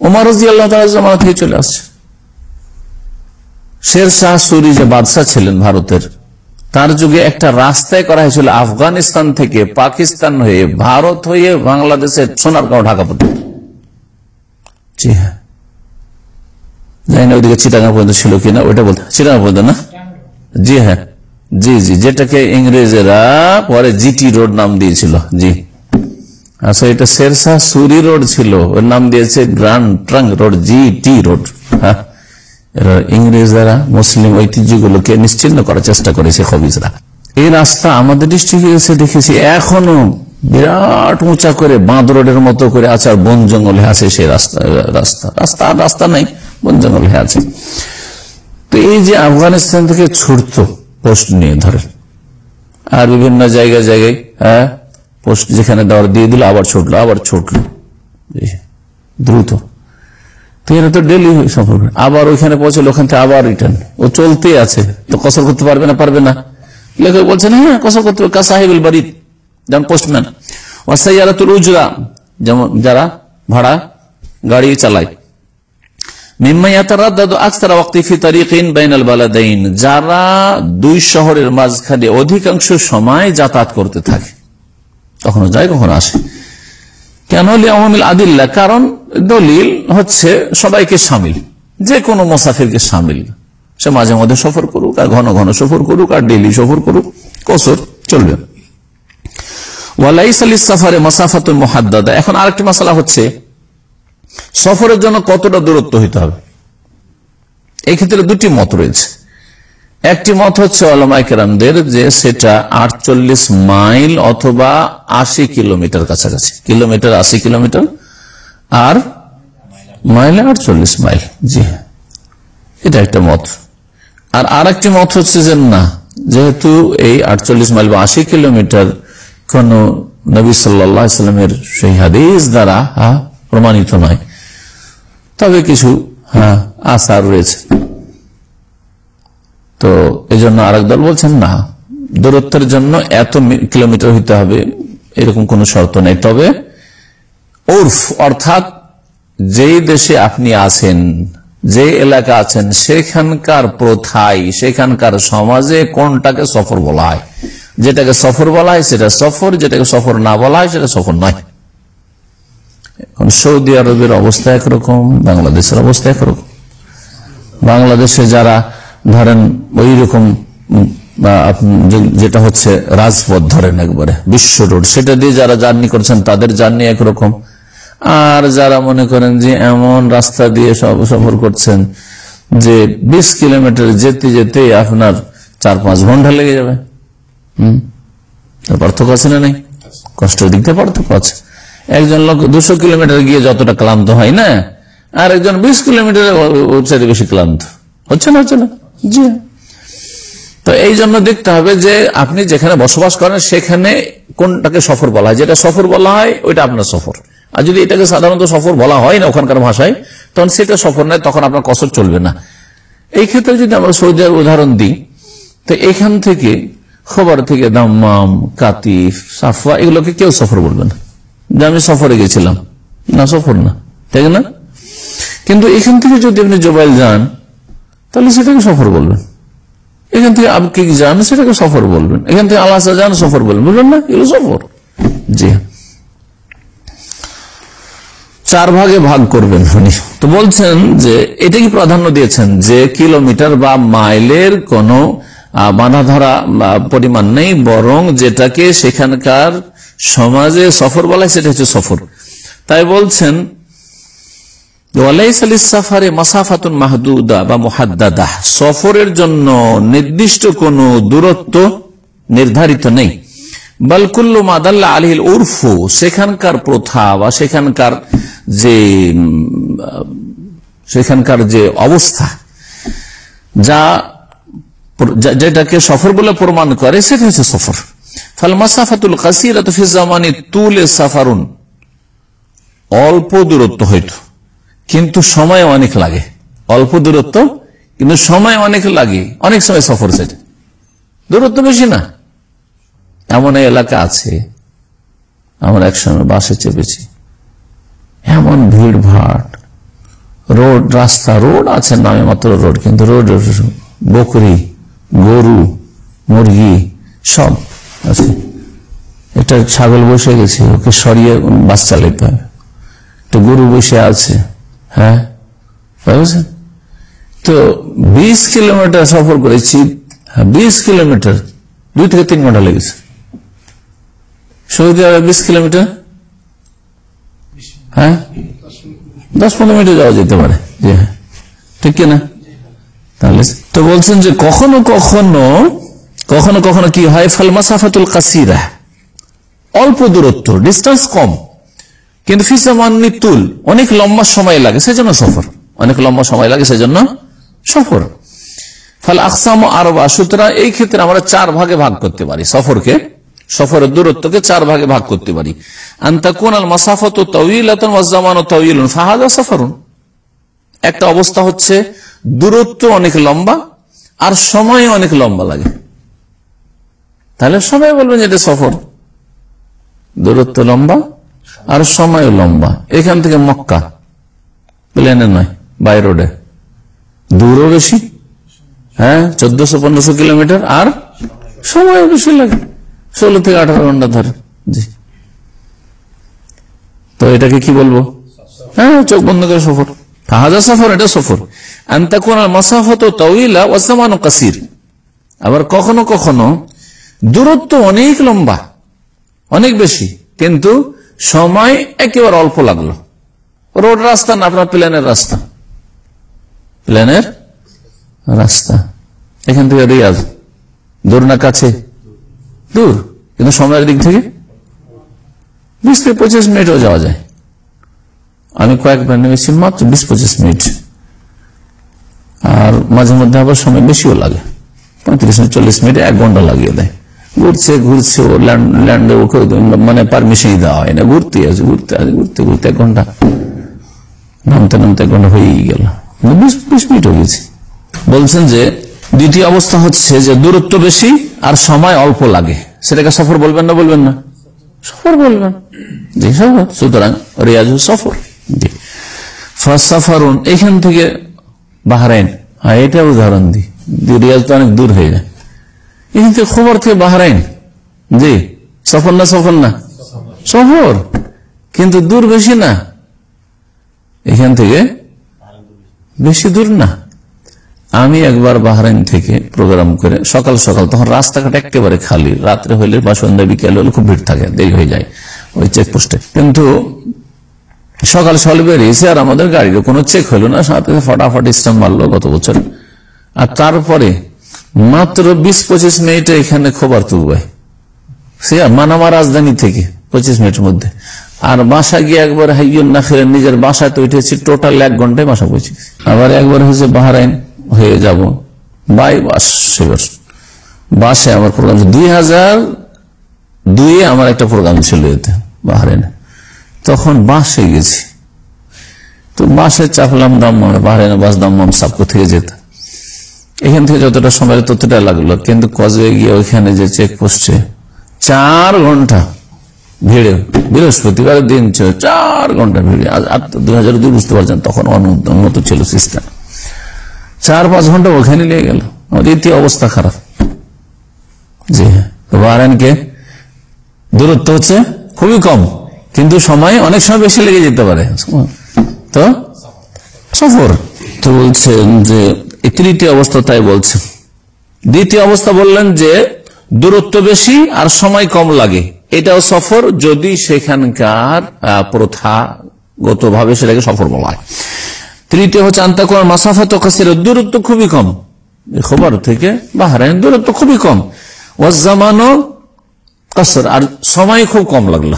ওমর শের শাহ সুরি যে ছিলেন ভারতের, তার যুগে একটা রাস্তায় করা হয়েছিল আফগানিস্তান থেকে পাকিস্তান হয়ে ভারত হয়ে বাংলাদেশের সোনারগাঁও, ঢাকা পর্যন্ত। জি হ্যাঁ। জানি ওইদিকে চিটাঙ্গা পর্যন্ত ছিল কিনা, ওইটা বলতে চিটাঙ্গা পর্যন্ত না? জি হ্যাঁ। জি জি। যেটাকে ইংরেজেরা পরে জিটি রোড নাম দিয়েছিল। জি। আচ্ছা এটা শেরশাহ সুরি রোড ছিল। ওর নাম দিয়েছে Grand Trunk Road G T Road হ্যাঁ? ইংরেজরা, মুসলিম ঐতিহ্যগুলোকে নিশ্চিন্ন করার চেষ্টা করেছে খবিজরা এই রাস্তা আমাদের ডিস্ট্রিক্টে এসে দেখেছি, এখনও বিরাট উঁচা করে বাঁধ রোডের মতো করে আছে আর বন জঙ্গলে আছে সেই রাস্তা রাস্তা। রাস্তা রাস্তা নাই, বন জঙ্গলে আছে। তো এই যে আফগানিস্তান থেকে ছুটতো পোস্ট নিয়ে ধরে আর বিভিন্ন জায়গায় জায়গায় হ্যাঁ পোস্ট যেখানে দেওয়ার দিয়ে দিল, আবার ছুটলো আবার ছুটলো। দ্রুত। তো এরা তো ডেলি সফর আবার ওইখানে পৌঁছলো, ওখান থেকে আবার রিটার্ন ও চলতে আছে। তো কসর করতে পারবে না পারবে না। লেখক বলছেন হ্যাঁ কসর করতে পারবে সাহেবুল বাড়ি যেমন পোস্টম্যান ওয়াসাইয়ারাতুল উজরা, যেমন যারা ভাড়া গাড়ি চালায়। যারা দুই শহরের মাঝখানে অধিকাংশ সময় যাতায়াত করতে থাকে। কখনো যায়, কখনো আসে। কেন? লিয়ামিল আদিল্লা, কারণ দলিল হচ্ছে সবাইকে সামিল যে কোনো মোসাফিরকে সামিল। সে মাঝে মাঝে সফর করুক, আর ঘন ঘন সফর করুক, আর ডেলি সফর করুক, কসর চলবে। ওয়ালাইস আলী সাফারে মাসাফাতুল মহাদ্দাদা। এখন আরেকটি মশালা হচ্ছে সফরের জন্য কতটা দূরত্ব হইতে হবে? এই দুটি মত রয়েছে। একটি মত হচ্ছে অলমাইকেরামদের যে সেটা আটচল্লিশ মাইল অথবা আশি কিলোমিটার কাছাকাছি। কিলোমিটার, আশি কিলোমিটার আর মাইলে আটচল্লিশ মাইল। জি এটা একটা মত। আর আর একটি মত হচ্ছে যে না, যেহেতু এই আটচল্লিশ মাইল বা আশি কিলোমিটার কোন নবী সাল্লামের সেই হাদিস দ্বারা প্রমাণিত নয়। তবে কিছু হ্যাঁ আসার রয়েছে। তো এই জন্য আরেক দল বলছেন, না, দূরত্বের জন্য এত কিলোমিটার হইতে হবে, এরকম কোন শর্ত নেই। তবে উর্ফ অর্থাৎ যেই দেশে আপনি আছেন, যে এলাকা আছেন, সেখানকার প্রথাই সেখানকার সমাজে কোনটাকে সফর বলা হয়? যেটাকে সফর বলা হয় সেটা সফর, যেটাকে সফর না বলা হয় সেটা সফর নয়। সৌদি আরবের অবস্থা একরকম, বাংলাদেশের অবস্থা একরকম। বাংলাদেশে যারা, ধরেন ওই রকম যেটা হচ্ছে রাজপথ ধরেন একবারে, বিশ্ব রোড, সেটা দিয়ে যারা জার্নি করছেন, তাদের জার্নি একরকম। আর যারা মনে করেন যে এমন রাস্তা দিয়ে সফর করছেন, যে বিশ কিলোমিটার যেতে যেতে আপনার চার পাঁচ ঘণ্টা লেগে যাবে। হম? পার্থক্য আছে না নেই? কষ্টের দিক থেকে পার্থক্য আছে। একজন লোক দুশো কিলোমিটার গিয়ে যতটা ক্লান্ত হয়, না? আর একজন বিশ কিলোমিটার চাইতে বেশি ক্লান্ত। হচ্ছে না হচ্ছে না? জি। তো এই জন্য দেখতে হবে যে আপনি যেখানে বসবাস করেন, সেখানে কোনটাকে সফর বলা হয়? যেটা সফর বলা হয়, ওইটা আপনার সফর। আর যদি এটাকে সাধারণত সফর বলা হয় না ওখানকার ভাষায়, তখন সেটা সফর নয়, তখন আপনার কসর চলবে না। এই ক্ষেত্রে যদি আমরা সৌদি উদাহরণ দিই, তো এখান থেকে খবর থেকে দাম্মাম, কাতিফ সাফা এগুলোকে কেউ সফর বলবে না। যে আমি সফরে গেছিলাম। না, সফর না। তাই না? কিন্তু এখান থেকে যদি আপনি জোবাইল যান, তাহলে সেটাকে সফর বলবেন। এখান থেকে আপনি যান, সেটাকে সফর বলবেন। এখান থেকে আল্লাহ যান, সফর বলবেন। বুঝলেন না? এগুলো সফর। জি। চার ভাগে ভাগ করবেন উনি। তো বলছেন যে, এটা কি প্রাধান্য দিয়েছেন? যে কিলোমিটার বা মাইলের কোন বাধা ধরা পরিমাণ নেই, বরং যেটাকে সেখানকার সমাজে সফর বলা সেটা হচ্ছে সফর। তাই বলছেন সাফারে মাসাফাতুন মাহদুদা বা মুহাদ্দাদা। সফরের জন্য নির্দিষ্ট কোন দূরত্ব নির্ধারিত নেই। বালকুল্লু মাদাল্লা আলহিল উর্ফু। সেখানকার প্রথা বা সেখানকার যে সেখানকার যে অবস্থা, যা, যেটাকে সফর বলে প্রমাণ করে, সেটা হচ্ছে সফর। ফাল মাসাফাতুল কাসির জামানি তুলে সাফারুন। অল্প দূরত্ব হইতো, কিন্তু সময় অনেক লাগে। অল্প দূরত্ব, কিন্তু সময় অনেক লাগে। অনেক সময় সফর সেটা। দূরত্ব বেশি না। এমন এলাকা আছে, আমরা একসময় বাসে চেপেছি। এমন ভিড় ভাট রোড, রাস্তা, রোড আছে, নামে মাত্র রোড, কিন্তু রোড, বকরি, গরু, মুরগি, সব। একটা ছাগল বসে গেছে, ওকে সরিয়ে বাস চালাইতে হবে একটা গরু বসে আছে হ্যাঁ? বুঝছেন? তো বিশ কিলোমিটার সফর করেছি বিশ কিলোমিটার, দুই থেকে তিন ঘণ্টা লেগেছে। সৌদি আরবে বিশ কিলোমিটার? হ্যাঁ? দশ পনেরো মিনিটে যাওয়া যেতে পারে হ্যাঁ। ঠিক কিনা তাহলে তো বলছেন যে কখনো কখনো কখনো কখনো কি হয়? ফালমা সাফাতুল কাসিরা। অল্প দূরত্ব ডিস্টেন্স কম। কিন্তু ফিসামান্নি তুল, অনেক লম্বা সময় লাগে, সেজন্য সফর। অনেক লম্বা সময় লাগে, সেজন্য সফর। ফলে আকসাম আরবা, সুতরাং এই ক্ষেত্রে আমরা চার ভাগে ভাগ করতে পারি। সফরকে, সফরের দূরত্বকে চার ভাগে ভাগ করতে পারি। সফরুন। একটা অবস্থা হচ্ছে, দূরত্ব অনেক লম্বা, আর সময় অনেক লম্বা লাগে। তাহলে সবাই বলবেন যে এটা সফর। দূরত্ব লম্বা আর সময় লম্বা। এখান থেকে মক্কা। প্লেনে নয়, বাই রোডে। দূরও বেশি হ্যাঁ চোদ্দশো, পনেরোশো কিলোমিটার আর সময় বেশি লাগে। ষোলো থেকে আঠারো ঘণ্টা ধরে। জি। তো এটাকে কি বলব? হ্যাঁ চোখ বন্ধ করে সফর। হাজার সফর, এটা সফর। আন্তাকুন মাসাফত তউইলা ওয়াসামান কাসির। আবার কখনো কখনো দূরত্ব অনেক লম্বা, অনেক বেশি, কিন্তু সময় একেবারে অল্প লাগল। রোড রাস্তা না, আপনার প্লেনের রাস্তা? প্লেনের রাস্তা। এখান থেকে রিয়াজ। দূর না কাছে? দূর। কিন্তু সময়ের দিক থেকে? বিশ থেকে পঁচিশ মিনিটও যাওয়া যায়। আমি কয়েকবার নেমেছি মাত্র বিশ পঁচিশ মিনিট। আর মাঝে মধ্যে আবার সময় বেশিও লাগে। পঁয়ত্রিশ মিনিট, চল্লিশ মিনিট, এক ঘণ্টা লাগিয়ে দেয়। ঘুরছে ঘুরছে, ও ল্যান্ড ল্যান্ডে ওকে মানে পারমিশনই দেওয়া হয় না। ঘুরতে আছে ঘুরতে আছে ঘুরতে ঘুরতে এক ঘণ্টা। নামতে নামতে এক ঘণ্টা হয়েই গেল। বিশ বিশ মিনিট হয়ে গেছে। বলছেন যে, দ্বিতীয় অবস্থা হচ্ছে যে দূরত্ব বেশি আর সময় অল্প লাগে। সেটাকে সফর বলবেন না বলবেন না? সফর বলবেন। সুতরাং রিয়াজ সফর। জি। সফরুন এখান থেকে বাহরাইন। হ্যাঁ এটা উদাহরণ দি। রিয়াজ তো অনেক দূর হয়ে যায়। থেকে খবর থেকে বাহরাইন, জি সফর না সফর না? সফর কিন্তু দূর বেশি না। এখান থেকে বেশি দূর না। আমি একবার বাহরাইন থেকে প্রোগ্রাম করে সকাল সকাল, তখন রাস্তাঘাট একেবারে খালি। রাত্রে হইলে বা সন্ধ্যা বিকেল হলে খুব ভিড় থাকে, দেরি হয়ে যায় ওই চেকপোস্টে কিন্তু সকাল সকাল বেরিয়েছে আর আমাদের গাড়ির কোনো চেক হলো না, সাথে ফটাফট স্টাম্প মারলো গত বছর। আর তারপরে মাত্র বিশ পঁচিশ মিনিটে এখানে খবর তুলবে। সে মানামা রাজধানী থেকে পঁচিশ মিনিটের মধ্যে। আর বাসা গিয়ে একবার হাইয়ন না ফেরে নিজের বাসায় তো উঠেছি, টোটাল এক ঘন্টায় বাসা পৌঁছে আবার একবার হয়েছে বাহারাইন, হয়ে যাব বাই বাস সেবার। বাসে আমার প্রোগ্রাম দুই হাজার দুইয়ে আমার একটা প্রোগ্রাম ছিল এতে, বাহারাইনে। তখন বাসে গেছি। তো বাসে চাপলাম দাম্মাম বাহারাইনে বাস দাম্মাম সাপকো থেকে যেত। এখান থেকে যতটা সময় ততটা লাগল। কিন্তু কজবে গিয়ে ওইখানে যে চেক চেকপোস্টে চার ঘণ্টা ভিড়ে। বৃহস্পতিবার দিন চার ঘণ্টা ভিড়ে। হাজার দুই বুঝতে পারছেন, তখন উন্নত ছিল সিস্টেম চার পাঁচ ঘণ্টা ওখানে নিয়ে গেল। আমাদের অবস্থা খারাপ। জি হ্যাঁ দূরত্ব হচ্ছে খুবই কম। কিন্তু সময় অনেক সময় বেশি লেগে যেতে পারে। তো? সফর। তো বলছেন যে তৃতীয় অবস্থা তাই বলছে। দ্বিতীয় অবস্থা বললেন যে, দূরত্ব বেশি আর সময় কম লাগে। এটাও সফর যদি সেখানকার প্রথাগত ভাবে সেটাকে সফর বলা হয়। তৃতীয় হচ্ছে আন্তাকুয়ার মাসাফাত কাসির, দূরত্ব খুবই কম। খবর থেকে বাহারাইন, দূরত্ব খুবই কম। ওয়াজামানো কাসর, আর সময় খুব কম লাগল।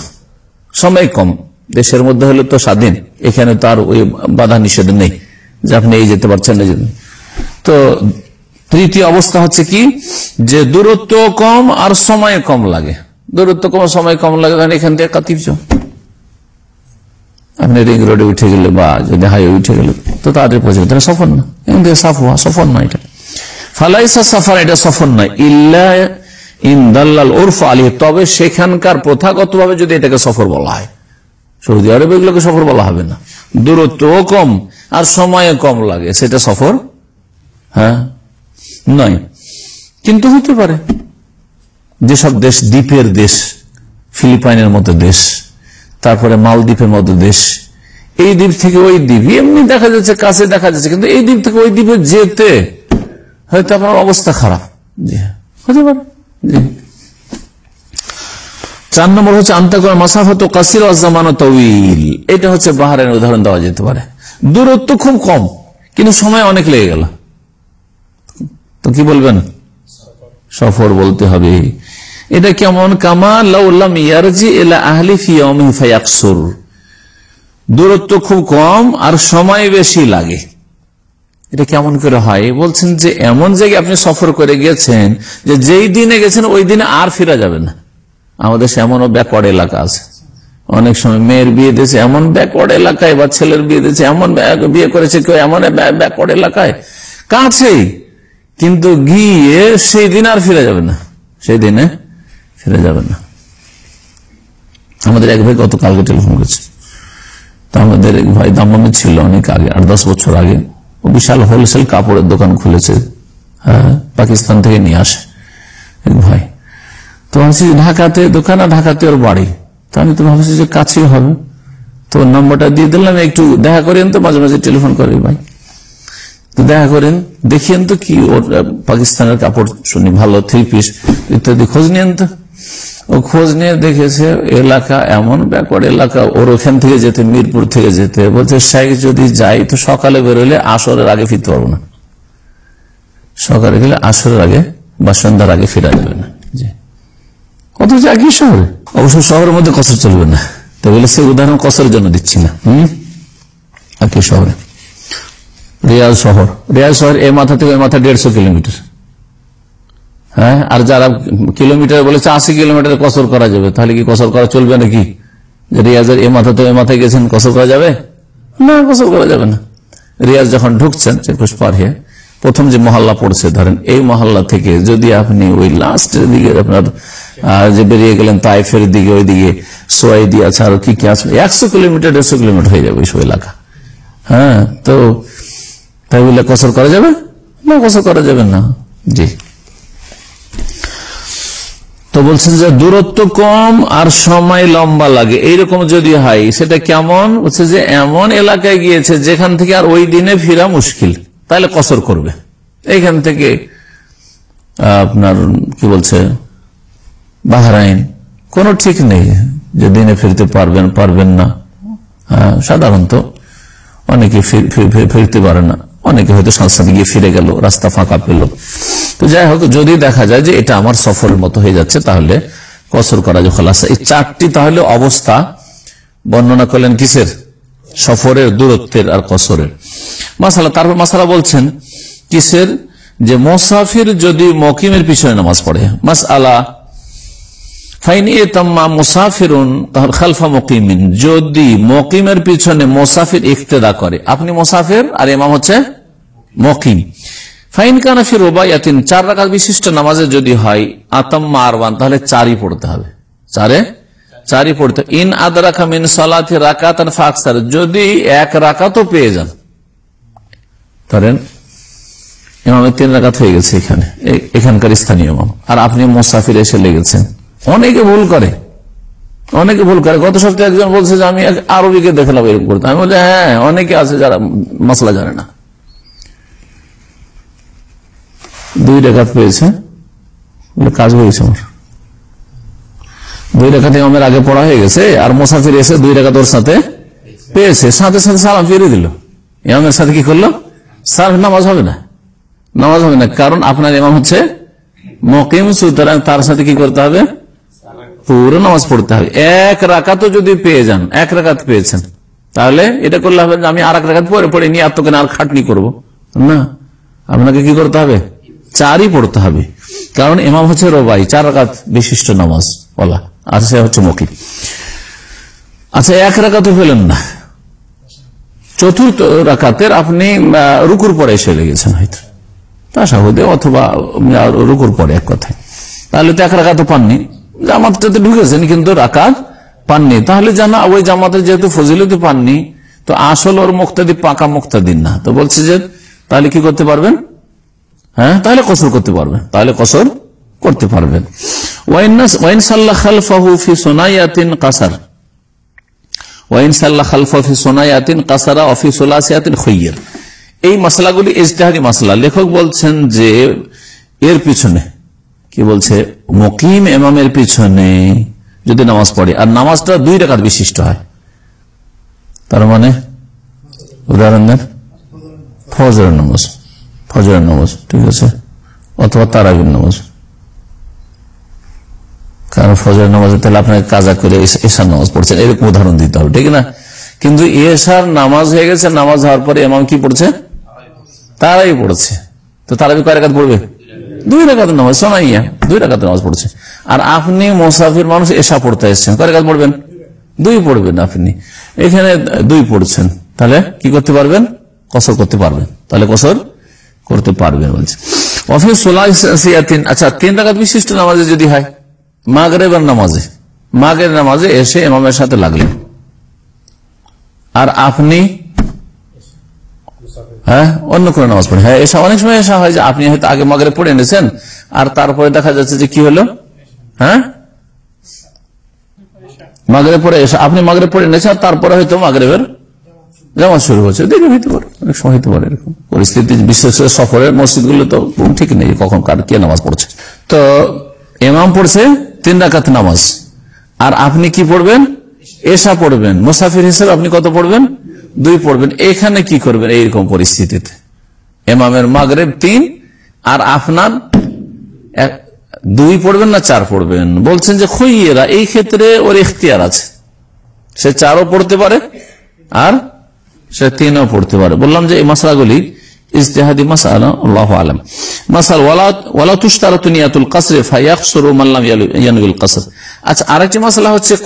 সময় কম। দেশের মধ্যে হলে তো স্বাধীন। এখানে তো আর ওই বাধা নিষেধ নেই যে আপনি এই যেতে পারছেন না তো তৃতীয় অবস্থা হচ্ছে কি? যে দূরত্ব কম আর সময় কম লাগে। দূরত্ব কম সময় কম লাগে, কারণ এখান থেকে কাতির আপনি রিং রোডে উঠে গেলে বা যদি হাইওয়ে উঠে গেলে, তো তাদের পৌঁছে তাহলে সফর না। এখান থেকে সাফ হওয়া সফর না এটা। ফালাইসা সাফার, এটা সফর নয়। ইল্লা ইন্দাল্লাল ওরফ আলী। তবে সেখানকার প্রথাগত ভাবে যদি এটাকে সফর বলা হয়, সৌদি আরবে এগুলোকে সফর বলা হবে না। দূরত্বও কম আর সময় কম লাগে। সেটা সফর হ্যাঁ? নয়। কিন্তু হতে পারে। যেসব দেশ দ্বীপের দেশ ফিলিপাইনের মতো দেশ তারপরে মালদ্বীপের মতো দেশ এই দ্বীপ থেকে ওই দ্বীপ এমনি দেখা যাচ্ছে কাছে দেখা যাচ্ছে কিন্তু এই দ্বীপ থেকে ওই দ্বীপে যেতে হয়তো আপনার অবস্থা খারাপ। জি। হতে পারে। জি। চার নম্বর হচ্ছে আন্তাকুর মাসাফত কাসির জামানো তউইল এটা হচ্ছে বাহারের উদাহরণ দেওয়া যেতে পারে। দূরত্ব খুব কম কিন্তু সময় অনেক লেগে গেল। তো কি বলবেন? সফর বলতে হবে। এটা কেমন? কামা লাউল্লাম ইয়ারজি এলা আহলি ফিয়ামি দূরত্ব খুব কম আর সময় বেশি লাগে। এটা কেমন করে হয়? বলছেন যে এমন জায়গায় আপনি সফর করে গেছেন যে যেই দিনে গেছেন, ওই দিনে আর ফেরা যাবে না। আমাদের সে এমনও ব্যাকওয়ার্ড এলাকা আছে। অনেক সময় মেয়ের বিয়ে দিয়েছে, এমন ব্যাকওয়ার্ড এলাকায় বা ছেলের বিয়ে দিয়েছে, এমন বিয়ে করেছে কেউ এমন ব্যাকওয়ার্ড এলাকায়। কাছেই। কিন্তু গিয়ে সেই দিন আর ফিরে যাবে না। সেই দিনে ফিরে যাবে না। আমাদের এক ভাই গতকালকে টেলিফোন করেছে। তো আমাদের এক ভাই দামে ছিল অনেক আগে, আট দশ বছর আগে। ও বিশাল হোলসেল কাপড়ের দোকান খুলেছে হ্যাঁ পাকিস্তান থেকে নিয়ে আসে এক ভাই। তো ভাবছি ঢাকাতে, দোকান আর ঢাকাতে ওর বাড়ি। তো আমি তো ভাবছি যে কাছেই হবে। তো নম্বরটা দিয়ে দিলাম, একটু দেখা করেন তো, মাঝে মাঝে টেলিফোন করে ভাই। তো দেখা করেন দেখিয়েন তো কি ওর পাকিস্তানের কাপড় শুনি ভালো থ্রি পিস ইত্যাদি, খোঁজ নিয়েন তো। ও খোঁজ নিয়ে দেখেছে এলাকা এমন ব্যাপার, এলাকা ওর ওখান থেকে যেতে, মিরপুর থেকে যেতে, বলছে, শেখ যদি যাই তো সকালে বেরোলে আসরের আগে ফিরতে পারব না। সকালে গেলে আসরের আগে বা সন্ধ্যার আগে ফিরা যাবে না। কত একই শহরে। অবশ্য শহরের মধ্যে কসর চলবে না। তো বলে, সে উদাহরণ কসরের জন্য দিচ্ছি না। হম? একই শহরে। রিয়াজ শহর। রিয়াজ শহর এ মাথা থেকে ওই মাথা দেড়শো কিলোমিটার। হ্যাঁ? আর যারা কিলোমিটার বলেছে, আশি কিলোমিটার কসর করা যাবে। তাহলে কি কসর করা চলবে নাকি? রিয়াজের এ মাথা থেকে মাথায় গেছেন, কসর করা যাবে? না, কসর করা যাবে না। রিয়াজ যখন ঢুকছেন চেকুশ পার হয়ে, প্রথম যে মহল্লা পড়ছে, ধরেন এই মহল্লা থেকে যদি আপনি ওই লাস্টের দিকে আপনার যে বেরিয়ে গেলেন তাইফের দিকে ওই দিকে সোয়াই দিয়ে আছে আর কি কি আছে? একশো কিলোমিটার, দেড়শো কিলোমিটার হয়ে যাবে ওইসব এলাকা। হ্যাঁ? তো তাই বলে কসর করা যাবে? না, কসর করা যাবে না। জি। তো বলছেন যে দূরত্ব কম আর সময় লম্বা লাগে। এইরকম যদি হয়, সেটা কেমন? বলছে যে এমন এলাকায় গিয়েছে যেখান থেকে আর ওই দিনে ফিরা মুশকিল। তাহলে কসর করবে। এইখান থেকে আপনার কি বলছে, বাহরাইন। কোনো ঠিক নেই যে দিনে ফিরতে পারবেন পারবেন না। সাধারণত অনেকে ফিরতে পারে না। অনেকে হয়তো সাথে গিয়ে ফিরে গেল, রাস্তা ফাঁকা পেল। তো যাই হোক, যদি দেখা যায় যে এটা আমার সফরের মতো হয়ে যাচ্ছে, তাহলে কসর করা যে খোলাসা। এই চারটি তাহলে অবস্থা বর্ণনা করলেন কিসের? সফরের দূরত্বের আর কসরের। মাসালা তারপর মাসালা বলছেন কিসের? যে মোসাফির যদি মকিমের পিছনে নামাজ পড়ে। মাস আলা যদি মকিমের পিছনে মোসাফির ইফতেদা করে। আপনি মোসাফির আর এমাম হচ্ছে মকিম ফাইন কানাফির ওবাইয়াতিন চার রাকাত বিশিষ্ট নামাজে যদি হয়, আতাম্মা আরবান তাহলে চারই পড়তে হবে। চারে? চারই পড়তে। ইন আদরাখা মিন সালাতি রাকাত যদি এক রাকাতও পেয়ে যান। ধরেন ইমামের তিন রাকাত হয়ে গেছে এখানে এখানকার স্থানীয় ইমাম। আর আপনি মোসাফির এসে লেগেছেন। অনেকে ভুল করে। অনেকে ভুল করে। গত সপ্তাহে একজন বলছে যে, আমি আরবিকে দেখলাম এরকম করতে। আমি বলছি হ্যাঁ অনেকে আছে যারা মশলা জানে না। দুই রেখাত পেয়েছে। কাজ হয়েছে আমার। দুই রেখাতে আমার আগে পড়া হয়ে গেছে, আর মোসাফির এসে দুই রেখা তোর সাথে পেয়েছে। সাথে সাথে সালাম ফিরে দিল। ইমামের সাথে কি করল? সার নামাজ হবে না। নামাজ হবে না, কারণ আপনার ইমাম হচ্ছে মকিম, সুতরাং তার সাথে কি করতে হবে? পুরো নামাজ পড়তে হবে। এক রাকাতও যদি পেয়ে যান, এক রাকাত পেয়েছেন, তাহলে এটা করলে হবে আমি আর এক রাকাত পরে পড়ে নিয়ে আপনাকে আর খাটনি করব। না, আপনাকে কি করতে হবে? চারই পড়তে হবে। কারণ এমাম হচ্ছে রবাই, চার রাকাত বিশিষ্ট নামাজ বলা আর সে হচ্ছে মকিম আচ্ছা এক রাকাতও পেলেন না। চতুর্থ রাকাতের আপনি রুকুর পরে এসে লেগেছেন হয়তো। তাসাহুদে অথবা রুকুর পরে এক কথায়। তাহলে তো এক রাকাতও পাননি। জামাতটাতে ঢুকেছেন, কিন্তু রাকাত পাননি। তাহলে জানা, ওই জামাতের যেহেতু ফজিলতে পাননি, তো আসল ওর মুক্তাদি, পাকা মুক্তাদিন না। তো বলছে যে, তাহলে কি করতে পারবেন? হ্যাঁ? তাহলে কসর করতে পারবেন। তাহলে কসর করতে পারবেন। ওয়াইন সাল্লাহ খালফাহু ফি সোনাইয়াতিন কাসার। ওয়াইন সাল্লাহ খালফা ফি সোনাইয়াতিন কাসারা অফি সোলাসিয়াতিন খৈয়ের। এই মশলাগুলি ইজতেহারি মশলা। লেখক বলছেন যে, এর পিছনে, কি বলছে? মকিম এমামের পিছনে যদি নামাজ পড়ে, আর নামাজটা দুই রেখাত বিশিষ্ট হয়। তার মানে উদাহরণ দেন ফজরের নামাজ। ফজরের নামাজ, ঠিক আছে? অথবা তারাবির নামাজ। কারণ ফজরের নামাজে তাহলে আপনাকে কাজা করে এসার নামাজ পড়ছেন। এরকম উদাহরণ দিতে হবে, ঠিক না? কিন্তু এসার নামাজ হয়ে গেছে, নামাজ হওয়ার পরে এমাম কি পড়ছে? তারাই পড়ছে। তো তারাবি কয় রেখাত পড়বে? দুই রেখাতে নামাজ, সোনাইয়া, দুই রেখাতে নামাজ পড়ছে। আর আপনি মোসাফির মানুষ এসা পড়তে এসছেন। কয় রেখাত পড়বেন? দুই পড়বেন আপনি। এখানে দুই পড়ছেন। তাহলে কি করতে পারবেন? কসর করতে পারবেন। তাহলে কসর করতে পারবেন বলছে। অফিস সোলাইন আচ্ছা তিন রাখাত বিশিষ্ট নামাজে যদি হয়, মাগরেবের নামাজে মাগের নামাজে এসে এমামের সাথে লাগলেন। আর আপনি হ্যাঁ অন্য কোনো নামাজ পড়ে হ্যাঁ এসা অনেক সময় এসা হয় যে আপনি হয়তো আগে মাগরে পড়ে এনেছেন, আর তারপরে দেখা যাচ্ছে যে কি হলো? হ্যাঁ? মাগরে পড়ে এসে আপনি মাগরে পড়ে এনেছেন, আর তারপরে হয়তো মাগরেবের জামাত শুরু হচ্ছে দেরি হইতে পারে, অনেক সময় হইতে পারে এরকম। পরিস্থিতি বিশেষ করে সফরের মসজিদগুলো তো ঠিক নেই, কখন কার কে নামাজ পড়ছে। তো এমাম পড়ছে তিন রাকাত নামাজ। আর আপনি কি পড়বেন? এসা পড়বেন। মুসাফির হিসেবে আপনি কত পড়বেন? দুই পড়বেন। এখানে কি করবেন? এইরকম পরিস্থিতিতে। এমামের মাগরেব তিন, আর আপনার দুই পড়বেন না চার পড়বেন? বলছেন যে খইয়েরা এই ক্ষেত্রে ওর ইখতিয়ার আছে। সে চারও পড়তে পারে, আর তিনও পড়তে পারে। বললাম যে, এই মশলাগুলি ইজতেহাদি আলম। মাসাল কাসরে আচ্ছা আরেকটি হচ্ছে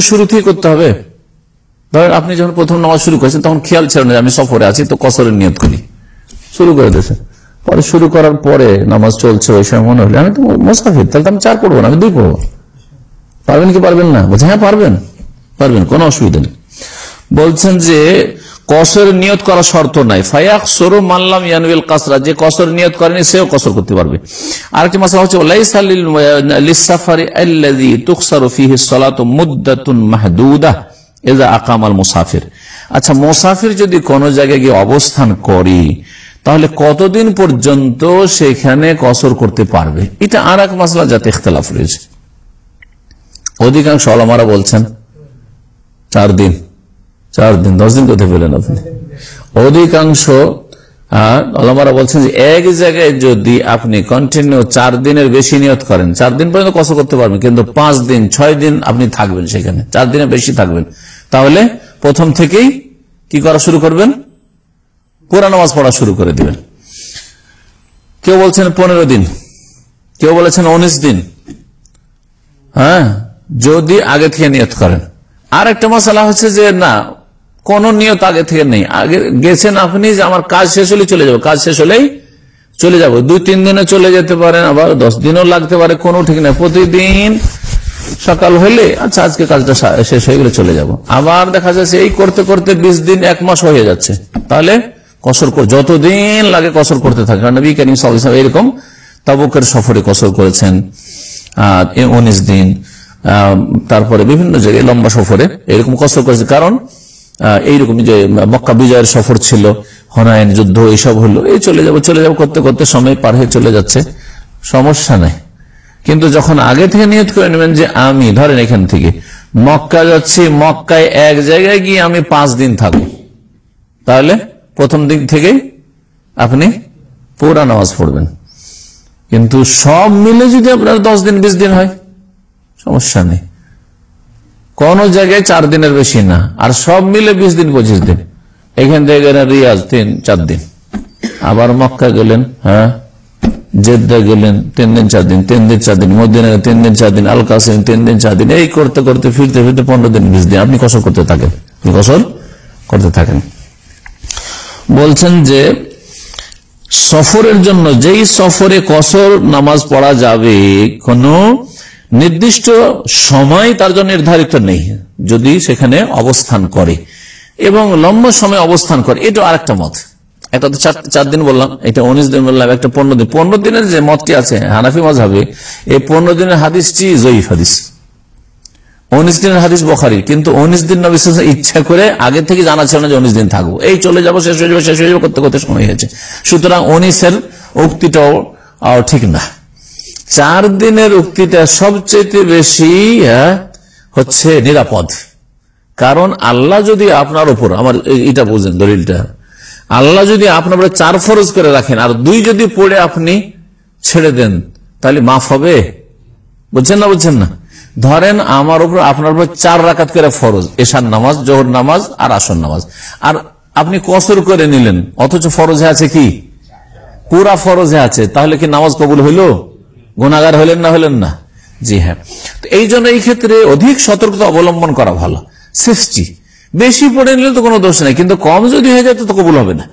শুরু থেকে আপনি যখন প্রথম নামাজ শুরু করেছেন, তখন খেয়াল ছিল না আমি সফরে আছি, তো কসরের নিয়ত করি। শুরু করে দিয়েছেন পরে শুরু করার পরে নামাজ চলছে, ওই সময় মনে হলে, আমি তো মোসাফির, তাহলে আমি চার পড়ব না, আমি দুই পড়ব। পারবেন কি পারবেন না? বলছে হ্যাঁ পারবেন। পারবেন, কোনো অসুবিধা নেই। বলছেন যে কসর নিয়ত করা শর্ত নাই। ফায়াক সরু মানলাম ইয়ানুল কাসরা, যে কসর নিয়ত করেনি, সেও কসর করতে পারবে। আরেকটি মাসলা হচ্ছে আকামাল মুসাফির। আচ্ছা মুসাফির যদি কোন জায়গায় গিয়ে অবস্থান করে, তাহলে কতদিন পর্যন্ত সেখানে কসর করতে পারবে? এটা আর এক মাসলা যাতে ইখতলাফ রয়েছে। অধিকাংশ আলমারা বলছেন, চার দিন। চার দিন দশ দিন কোথায় পেলেন আপনি। অধিকাংশ আলমারা বলছেন যে এক জায়গায় যদি আপনি কন্টিনিউ চার দিনের বেশি নিয়ত করেন, চার দিন পর্যন্ত কষ্ট করতে পারবেন, কিন্তু পাঁচ দিন, ছয় দিন আপনি থাকবেন সেখানে, চার দিনের বেশি থাকবেন। তাহলে প্রথম থেকেই কি করা শুরু করবেন? পুরা নামাজ পড়া শুরু করে দিবেন। কেউ বলছেন পনেরো দিন, কেউ বলেছেন উনিশ দিন। হ্যাঁ যদি আগে থেকে নিয়ত করেন। আর একটা মশলা হচ্ছে যে না কোন নিয়ত আগে থেকে নেই। আগে গেছেন আপনি যে আমার কাজ শেষ হলে চলে যাব। কাজ শেষ হলেই চলে যাব। দুই, তিন দিনে চলে যেতে পারেন, আবার দশ দিনও লাগতে পারে, কোনো ঠিক নেই। প্রতিদিন সকাল হলে আচ্ছা আজকে কাজটা শেষ হয়ে গেলে চলে যাব। আবার দেখা যাচ্ছে এই করতে করতে বিশ দিন, এক মাস হয়ে যাচ্ছে। তাহলে কসর যতদিন লাগে কসর করতে থাকে নবী করিম এরকম তাবুকের সফরে কসর করেছেন। আর উনিশ দিন তারপরে বিভিন্ন জায়গায় লম্বা সফরে এরকম কসর করেছে কারণ এইরকম যে মক্কা বিজয়ের সফর ছিল, হনায়ন, যুদ্ধ এইসব হলো। এই চলে যাব চলে যাব করতে করতে সময় পার হয়ে চলে যাচ্ছে। সমস্যা নাই। কিন্তু যখন আগে থেকে নিয়ত করে নেবেন যে আমি, ধরেন এখান থেকে, মক্কা যাচ্ছি, মক্কায় এক জায়গায় গিয়ে আমি পাঁচ দিন থাকব। তাহলে প্রথম দিক থেকেই আপনি পুরা নামাজ পড়বেন। কিন্তু সব মিলে যদি আপনার দশ দিন, বিশ দিন হয়, সমস্যা নেই। কোন জায়গায় চার দিনের বেশি না, আর সব মিলে বিশ দিন, পঁচিশ দিন। এখান থেকে গেলেন রিয়াজ তিন, চার দিন। আবার মক্কা গেলেন হ্যাঁ? জেদ্দা গেলেন, তিন দিন, চার দিন, তিন দিন, চার দিন। মদিনা তিন দিন, চার দিন। আল কাসিম তিন দিন, চার দিন। এই করতে করতে, ফিরতে ফিরতে পনেরো দিন, বিশ দিন। আপনি কসর করতে থাকেন। কসর করতে থাকেন। বলছেন যে সফরের জন্য, যেই সফরে কসর নামাজ পড়া যাবে, কোন নির্দিষ্ট সময় তার জন্য নির্ধারিত নেই, যদি সেখানে অবস্থান করে। এবং লম্বা সময় অবস্থান করে, এটা আরেকটা মত। একটা তো চার দিন বললাম, এটা উনিশ দিন বললাম, একটা পনেরো দিন। পনেরো দিনের যে মতটি আছে, হানাফি মজাবে এই পনেরো দিনের হাদিসটি জয়ীফ হাদিস। উনিশ দিনের হাদিস বখারি, কিন্তু উনিশ দিন না নবী ইচ্ছা করে আগে থেকে জানা ছিল না যে উনিশ দিন থাকব। এই চলে যাব, শেষ হয়ে যাবে, শেষ হয়ে যাবে, করতে করতে সময় হয়েছে। সুতরাং উনিশের উক্তিটাও ঠিক না। চার দিনের উক্তিটা সবচেয়ে বেশি হচ্ছে নিরাপদ। কারণ আল্লাহ যদি আপনার উপর, আমার এটা বুঝেন দলিলটা, আল্লাহ যদি আপনার উপরে চার ফরজ করে রাখেন, আর দুই যদি পড়ে আপনি ছেড়ে দেন, তাহলে মাফ হবে? বুঝছেন না বুঝছেন না? ধরেন আমার উপর, আপনার উপর চার রাকাত করে ফরজ, এশার নামাজ, জোহর নামাজ, আর আসর নামাজ। আর আপনি কসর করে নিলেন, অথচ ফরজে আছে কি? পুরা ফরজে আছে, তাহলে কি নামাজ কবুল হইল? গুণাগার হলেন না হলেন না? জি হ্যাঁ। এই জন্য এই ক্ষেত্রে অধিক সতর্কতা অবলম্বন করা ভালো। সৃষ্টি। বেশি পড়ে নিলে তো কোনো দোষ নেই, কিন্তু কম যদি হয়ে যায় তো কবুল হবে না।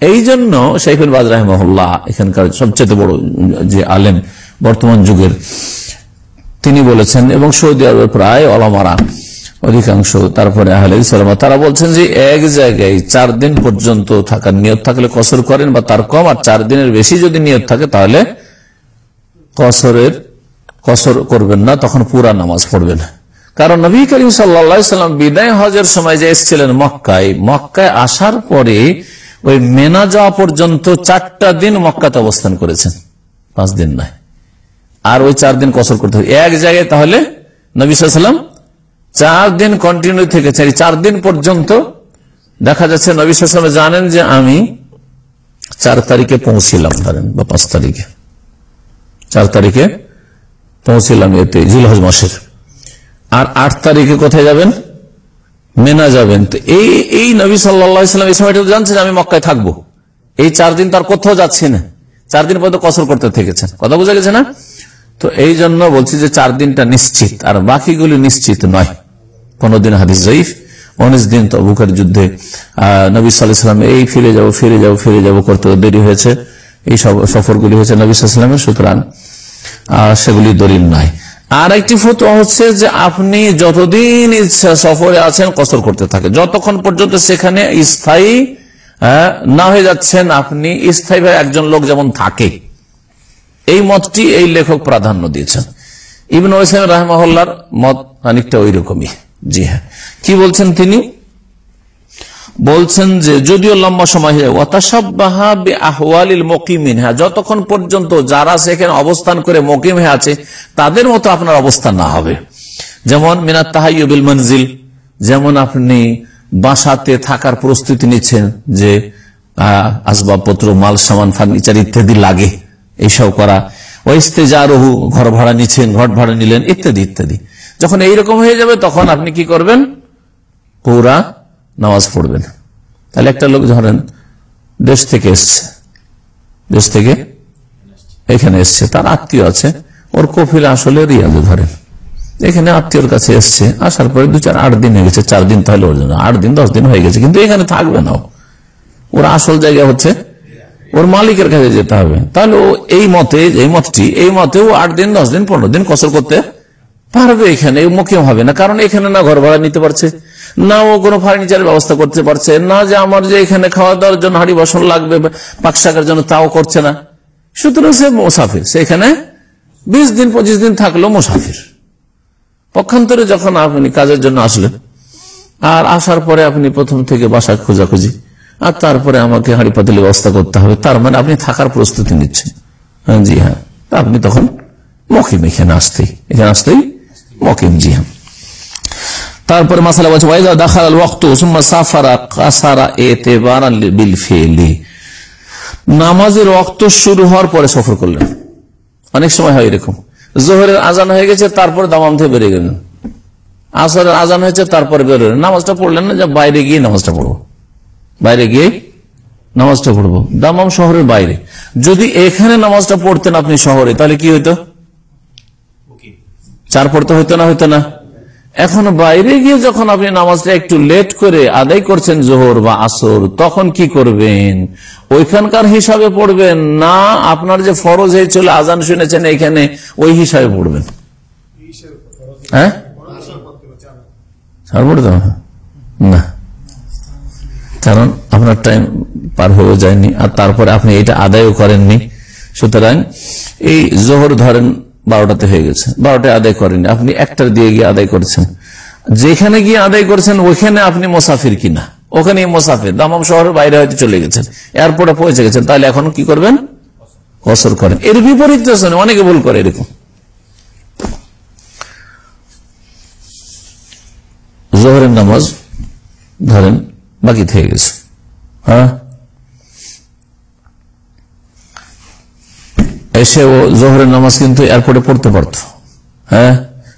এই জন্য শেখুল বাজ রাহমহল্লা এখানকার সবচেয়ে বড় যে আলেম বর্তমান যুগের, তিনি বলেছেন এবং সৌদি আরবের প্রায় অলামারা অধিকাংশ তারপরে তারা বলছেন যে এক জায়গায় চার দিন পর্যন্ত থাকার নিয়ত থাকলে কসর করেন বা তার কম, আর চার দিনের বেশি যদি নিয়ত থাকে তাহলে কসরের কসর করবেন না, তখন পুরা নামাজ পড়বেন। কারণ নবী করিম সাল্লাম বিদায় হজের সময় যে এসেছিলেন মক্কায় মক্কায় আসার পরে ওই মেনা যাওয়া পর্যন্ত চারটা দিন মক্কাতে অবস্থান করেছেন। পাঁচ দিন নয়। আর ওই চার দিন কসর করতে হবে। এক জায়গায় তাহলে নবী সাল্লাম চার দিন কন্টিনিউ থেকেছেন চার দিন পর্যন্ত দেখা যাচ্ছে নবী সাল্লাম জানেন যে আমি চার তারিখে পৌঁছিলাম ধরেন, বা পাঁচ তারিখে। চার তারিখে পৌঁছিলাম এতে, জিলহজ মাসের। আর আট তারিখে কোথায় যাবেন? মেনা যাবেন। তো এই এই নবী সাল্লাম এই সময়টা জানছেন আমি মক্কায় থাকব। এই চার দিন তার কোথাও যাচ্ছি না। চার দিন পর্যন্ত কসর করতে থেকেছেন। কথা বোঝা গেছে না? তো এই জন্য বলছি যে চার দিনটা নিশ্চিত, আর বাকিগুলি নিশ্চিত নয়। পনেরো দিন হাদিস জয়ীফ, উনিশ দিন তো বুকের যুদ্ধে নবী সাল্লাম এই ফিরে যাব ফিরে যাব ফিরে যাব করতে দেরি হয়েছে। এই সব সফরগুলি হয়েছে নবী সাল্লামের, সুতরাং সেগুলি দলিল নয় আর একটি ফটো হচ্ছে যে আপনি যতদিন ইচ্ছা সফরে আছেন কসর করতে থাকে যতক্ষণ পর্যন্ত সেখানে স্থায়ী না হয়ে যাচ্ছেন আপনি স্থায়ীভাবে একজন লোক যেমন থাকে। এই মতটি এই লেখক প্রাধান্য দিয়েছেন। ইবন ওসাইম রাহমার মত খানিকটা ওই রকমই জি হ্যাঁ। কি বলছেন তিনি? বলছেন যে, যদিও লম্বা সময় হয়ে মকিমিন। হ্যাঁ যতক্ষণ পর্যন্ত যারা সেখানে অবস্থান করে মকিম হয়ে আছে, তাদের মতো আপনার অবস্থান না হবে। যেমন মিনাত তাহাইবিল মঞ্জিল যেমন আপনি বাসাতে থাকার প্রস্তুতি নিচ্ছেন যে আসবাবপত্র, মাল, সামান, ফার্নিচার ইত্যাদি লাগে, এইসব করা। ওইস্তেজারহু ঘর ভাড়া নিচ্ছেন ঘর ভাড়া নিলেন, ইত্যাদি ইত্যাদি। যখন এইরকম হয়ে যাবে, তখন আপনি কি করবেন? পুরা নামাজ পড়বেন। তাহলে একটা লোক ধরেন দেশ থেকে এসছে। দেশ থেকে এখানে এসছে, তার আত্মীয় আছে। ওর কফিল আসলে রিয়াজে ধরেন। এখানে আত্মীয়র কাছে এসছে, আসার পরে দু চার আট দিন হয়ে গেছে, চার দিন তাহলে ওর জন্য, আট দিন, দশ দিন হয়ে গেছে, কিন্তু এখানে থাকবে না ওর আসল জায়গা হচ্ছে ওর মালিকের কাছে যেতে হবে। তাহলে ও এই মতে, এই মতটি, এই মতে ও আট দিন, দশ দিন, পনেরো দিন কসর করতে পারবে এখানে মুখিম হবে না, কারণ এখানে না ঘর ভাড়া নিতে পারছে। না ও কোনো ফার্নিচারের ব্যবস্থা করতে পারছে। না যে আমার যে এখানে খাওয়া দাওয়ার জন্য হাড়ি বাসন লাগবে পাকশাকের জন্য তাও করছে না। সুতরাং সে মোসাফির। সেখানে বিশ দিন, পঁচিশ দিন থাকল মোসাফির। পক্ষান্তরে যখন আপনি কাজের জন্য আসলেন, আর আসার পরে আপনি প্রথম থেকে বাসা খোঁজাখুঁজি, আর তারপরে আমাকে হাঁড়ি পাতিলে ব্যবস্থা করতে হবে। তার মানে আপনি থাকার প্রস্তুতি নিচ্ছেন। জি হ্যাঁ। আপনি তখন মকিম এখানে আসতেই এখানে আসতেই মকিম, জি হ্যাঁ। তারপরে মাসালা বলছে ওয়াইদা দাখাল ওয়াক্ত, সুম্মা সাফারা কাসারা এতেবারান বিল ফেলি। নামাজের রক্ত শুরু হওয়ার পরে সফর করলেন। অনেক সময় হয় এরকম। জোহরের আজান হয়ে গেছে, তারপরে দামাম থেকে বেরিয়ে গেলেন। আসরের আজান হয়েছে, তারপরে বেরোলেন নামাজটা পড়লেন না, যে বাইরে গিয়ে নামাজটা পড়ব। বাইরে গিয়ে নামাজটা পড়ব। দামাম শহরের বাইরে। যদি এখানে নামাজটা পড়তেন আপনি শহরে, তাহলে কি হইতো? চার পড়তে হইতো না হইতো না। এখন বাইরে গিয়ে যখন আপনি নামাজটা একটু লেট করে আদায় করছেন জোহর বা আসর, তখন কি করবেন? ওইখানকার হিসাবে পড়বেন? না, আপনার যে ফরজ হয়েছিল, আজান শুনেছেন এখানে ওই হিসাবে পড়বেন। হ্যাঁ? না। কারণ আপনার টাইম পার হয়ে যায়নি, আর তারপরে আপনি এটা আদায়ও করেননি। সুতরাং এই জোহর ধরেন বারোটাতে হয়ে গেছে। বারোটায় আদায় করেনি আপনি একটার দিয়ে গিয়ে আদায় করেছেন। যেখানে গিয়ে আদায় করেছেন, ওইখানে আপনি মোসাফির কিনা? ওখানে মোসাফির। দামাম শহরের বাইরে হয়তো চলে গেছেন। এয়ারপোর্টে পৌঁছে গেছেন। তাহলে এখন কি করবেন? কসর করেন। এর বিপরীত অনেকে ভুল করে এরকম। জোহরের নামাজ ধরেন, বাকি থেকে গেছে। হ্যাঁ? এসে ও জোহরের নামাজ কিন্তু এয়ারপোর্টে পড়তে পারত। হ্যাঁ?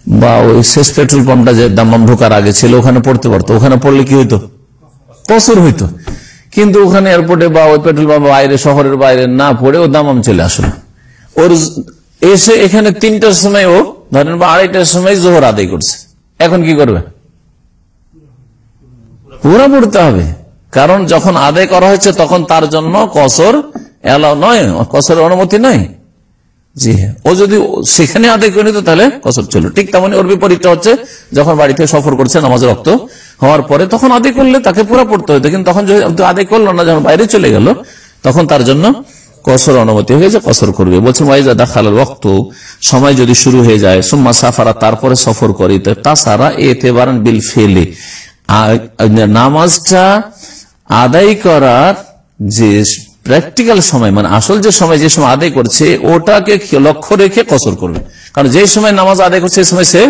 বা ওই শেষ পেট্রোল পাম্পটা যে দাম্মাম ঢোকার আগে ছিল, ওখানে পড়তে পারতো। ওখানে পড়লে কি হইতো? কসর হইতো। কিন্তু ওখানে এয়ারপোর্টে বা ওই পেট্রোল পাম্প বাইরে, শহরের বাইরে না পড়ে ও দামাম চলে আসলো। ওর এসে এখানে তিনটার সময় ও, ধরেন বা আড়াইটার সময় জোহর আদায় করছে। এখন কি করবে? পুরো পড়তে হবে। কারণ যখন আদায় করা হয়েছে, তখন তার জন্য কসর এলাও নয়, কসরের অনুমতি নয়। জি। হ্যাঁ ও যদি সেখানে আদায় করে নিত তাহলে কসর ছিল। ঠিক তেমনি ওর বিপরীতটা হচ্ছে, যখন বাড়িতে সফর করছে নামাজ রক্ত হওয়ার পরে তখন আদায় করলে তাকে পুরো পড়তে হতো কিন্তু তখন আদায় করল না, যখন বাইরে চলে গেল, তখন তার জন্য কসর অনুমতি হয়ে যায় কসর করবে। বলছে, ওয়াইজা দেখাল রক্ত সময় যদি শুরু হয়ে যায়, সুম্মা সাফারা, তারপরে সফর করি। তাছাড়া এতে বারান বিল ফেলে। নামাজটা আদায় করার যে প্র্যাকটিক্যাল সময় মানে আসল যে সময় যে সময় আদায় করছে, ওটাকে লক্ষ্য রেখে কসর করবে। কারণ যে সময় নামাজ আদায় করছে, সেই সময় সে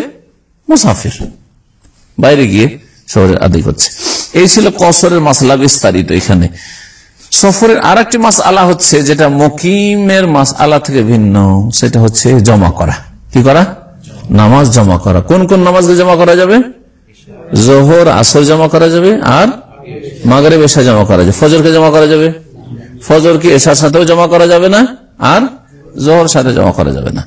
মুসাফির। বাইরে গিয়ে শহরে আদায় করছে। এই ছিল কসরের মাসলা বিস্তারিত এখানে। সফরের আর একটি মাস আলা হচ্ছে যেটা মকিমের মাস আলা থেকে ভিন্ন, সেটা হচ্ছে জমা করা। কি করা? নামাজ জমা করা। কোন কোন নামাজকে জমা করা যাবে? জোহর, আসর জমা করা যাবে, আর মাগরে বেশা জমা করা যাবে। ফজরকে জমা করা যাবে? ফজরকে এসার সাথেও জমা করা যাবে না? আর জোহর সাথে জমা করা যাবে না।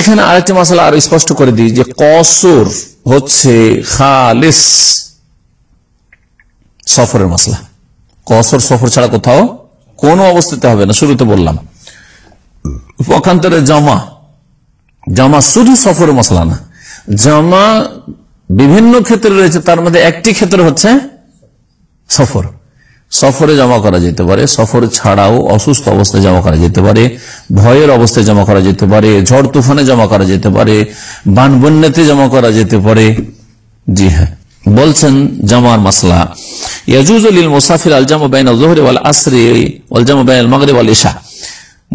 এখানে আরেকটি মশলা আর স্পষ্ট করে দিই যে কসর হচ্ছে খালিস সফরের মশলা কসর সফর ছাড়া কোথাও কোনো অবস্থিতে হবে না, শুরুতে বললাম। পক্ষান্তরে জমা। জমা শুধু সফরের মশলা না, জমা বিভিন্ন ক্ষেত্রে রয়েছে, তার মধ্যে একটি ক্ষেত্র হচ্ছে সফর। সফরে জমা করা যেতে পারে, সফর ছাড়াও অসুস্থ অবস্থায় জমা করা যেতে পারে, ভয়ের অবস্থায় জমা করা যেতে পারে, ঝড় তুফানে জমা করা যেতে পারে বান বন্যাতে জমা করা যেতে পারে। জি হ্যাঁ বলছেন জামার মাসলা ইয়াজুজুল মুসাফির আল জামা বাইন জোহরে ওয়াল আসরি ওয়াল জামা বাইন মগরে ওয়াল ইশা।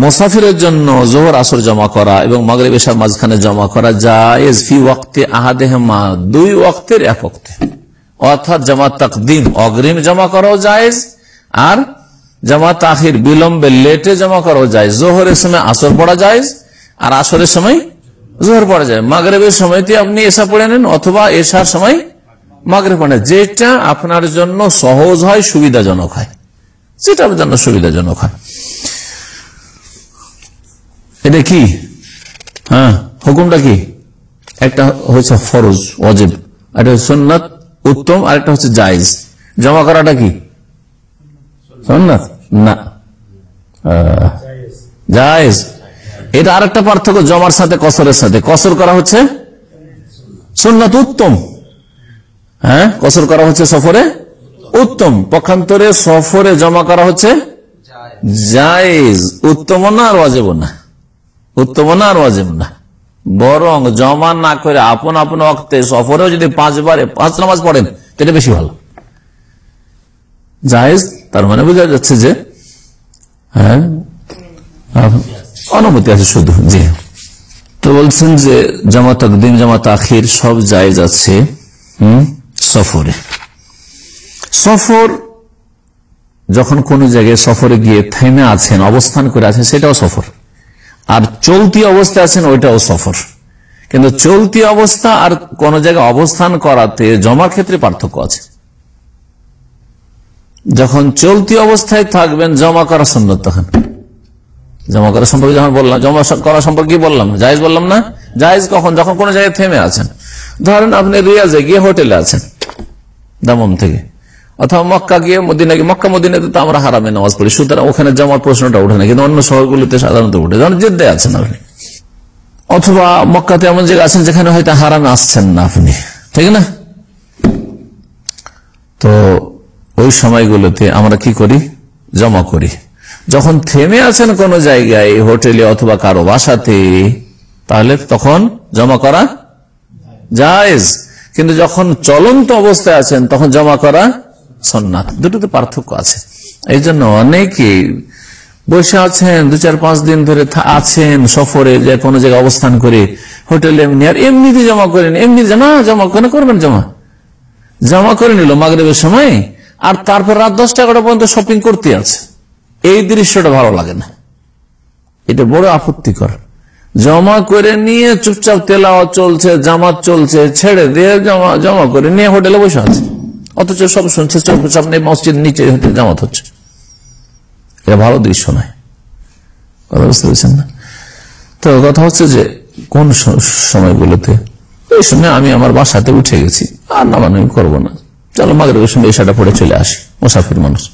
মুসাফিরের জন্য জোহর, আসর জমা করা এবং মগরে বেশার মাঝখানে জমা করা জায়েজ ফি ওয়াক্তে আহাদেহমা, দুই ওয়াক্তের এক ওক্তে অর্থাৎ জামা তাকদিম, অগ্রিম জমা করাও জায়েজ, আর জামা তাহির বিলম্বে লেটে জমা করাও যায় জোহরের সময় আসর পড়া যায় আর আসরের সময় জোহর পড়া যায় মাগরেবের সময়তে আপনি এসা পড়ে নেন অথবা এসার সময় মাগরে পড়ে যেটা আপনার জন্য সহজ হয়, সুবিধাজনক হয়। যেটা আপনার জন্য সুবিধাজনক হয়। এটা কি? হ্যাঁ হুকুমটা কি? একটা হচ্ছে ফরজ অজেব একটা সন্ন্যত উত্তম আর একটা হচ্ছে জায়জ। জমা করাটা কি? সন্ন্যত না। জায়জ। এটা আর একটা পার্থক্য, জমার সাথে, কসরের সাথে। কসর করা হচ্ছে? সন্ন্যত উত্তম। হ্যাঁ কসর করা হচ্ছে সফরে? উত্তম। পক্ষান্তরে সফরে জমা করা হচ্ছে? জায়েজ। উত্তম না আর অজেব না? উত্তম না আর অজেব না? বরং জমা না করে আপন আপন অক্তে সফরেও যদি পাঁচবারে পাঁচ নামাজ পড়েন এটা বেশি ভালো। জায়েজ, তার মানে বোঝা যাচ্ছে যে হ্যাঁ অনুমতি আছে শুধু, জি। তো বলছেন যে জামাত তকদিম, জামাত আখির সব জায়েজ আছে সফরে। সফর, যখন কোন জায়গায় সফরে গিয়ে থেমে আছেন, অবস্থান করে আছেন, সেটাও সফর। আর চলতি অবস্থায় আছেন ওইটাও সফর। কিন্তু চলতি অবস্থা আর কোন জায়গায় অবস্থান করাতে জমার ক্ষেত্রে পার্থক্য আছে। যখন চলতি অবস্থায় থাকবেন, জমা করা সুন্দর তখন। জমা করা সম্পর্কে যখন বললাম, জমা করা সম্পর্কে বললাম, জায়েজ বললাম না? জায়েজ কখন? যখন কোন জায়গায় থেমে আছেন। ধরেন আপনি রিয়াজে গিয়ে হোটেলে আছেন, দামম থেকে। অথবা মক্কা গিয়ে মদিনা গিয়ে, মক্কা, মদিনাতে তো আমরা হারামে নামাজ পড়ি। সুতরাং ওখানে জমার প্রশ্নটা ওঠে না, কিন্তু অন্য শহরগুলিতে সাধারণত উঠে যেমন জেদ্দে আছেন আপনি। অথবা মক্কাতে এমন জায়গা আছেন যেখানে হয়তো হারামে আসছেন না আপনি। ঠিক না? তো ওই সময়গুলোতে আমরা কি করি? জমা করি। যখন থেমে আছেন কোন জায়গায়, হোটেলে অথবা কারও বাসাতে, তাহলে তখন জমা করা জায়েজ। কিন্তু যখন চলন্ত অবস্থায় আছেন, তখন জমা করা সন্ন্যাত দুটোতে পার্থক্য আছে। এই জন্য অনেকে বসে আছেন, দু চার পাঁচ দিন ধরে আছেন, সফরে যে কোনো জায়গায় অবস্থান করে হোটেলে এমনি আর এমনিতে জমা করেন এমনি না, জমা করে করবেন জমা? জমা করে নিল মাগরেবের সময়, আর তারপর রাত দশটা এগারোটা পর্যন্ত শপিং করতে আছে। এই দৃশ্যটা ভালো লাগে না। এটা বড় আপত্তিকর। জমা করে নিয়ে চুপচাপ তেলাওয়া চলছে, জামাত চলছে, ছেড়ে দিয়ে জমা জমা করে নিয়ে হোটেলে বসে আছে। অথচ সব শুনছে সামনে মসজিদ, নিচে জামাত হচ্ছে। এটা ভালো দৃশ্য নয়। কথা বুঝতে পেরেছেন না? তো কথা হচ্ছে যে, কোন সময়গুলোতে? ওই সময় আমি আমার বাসাতে উঠে গেছি। আর নামান আমি করব না। চলো মাগরে সময় এসাটা পড়ে চলে আসি, মুসাফির মানুষ।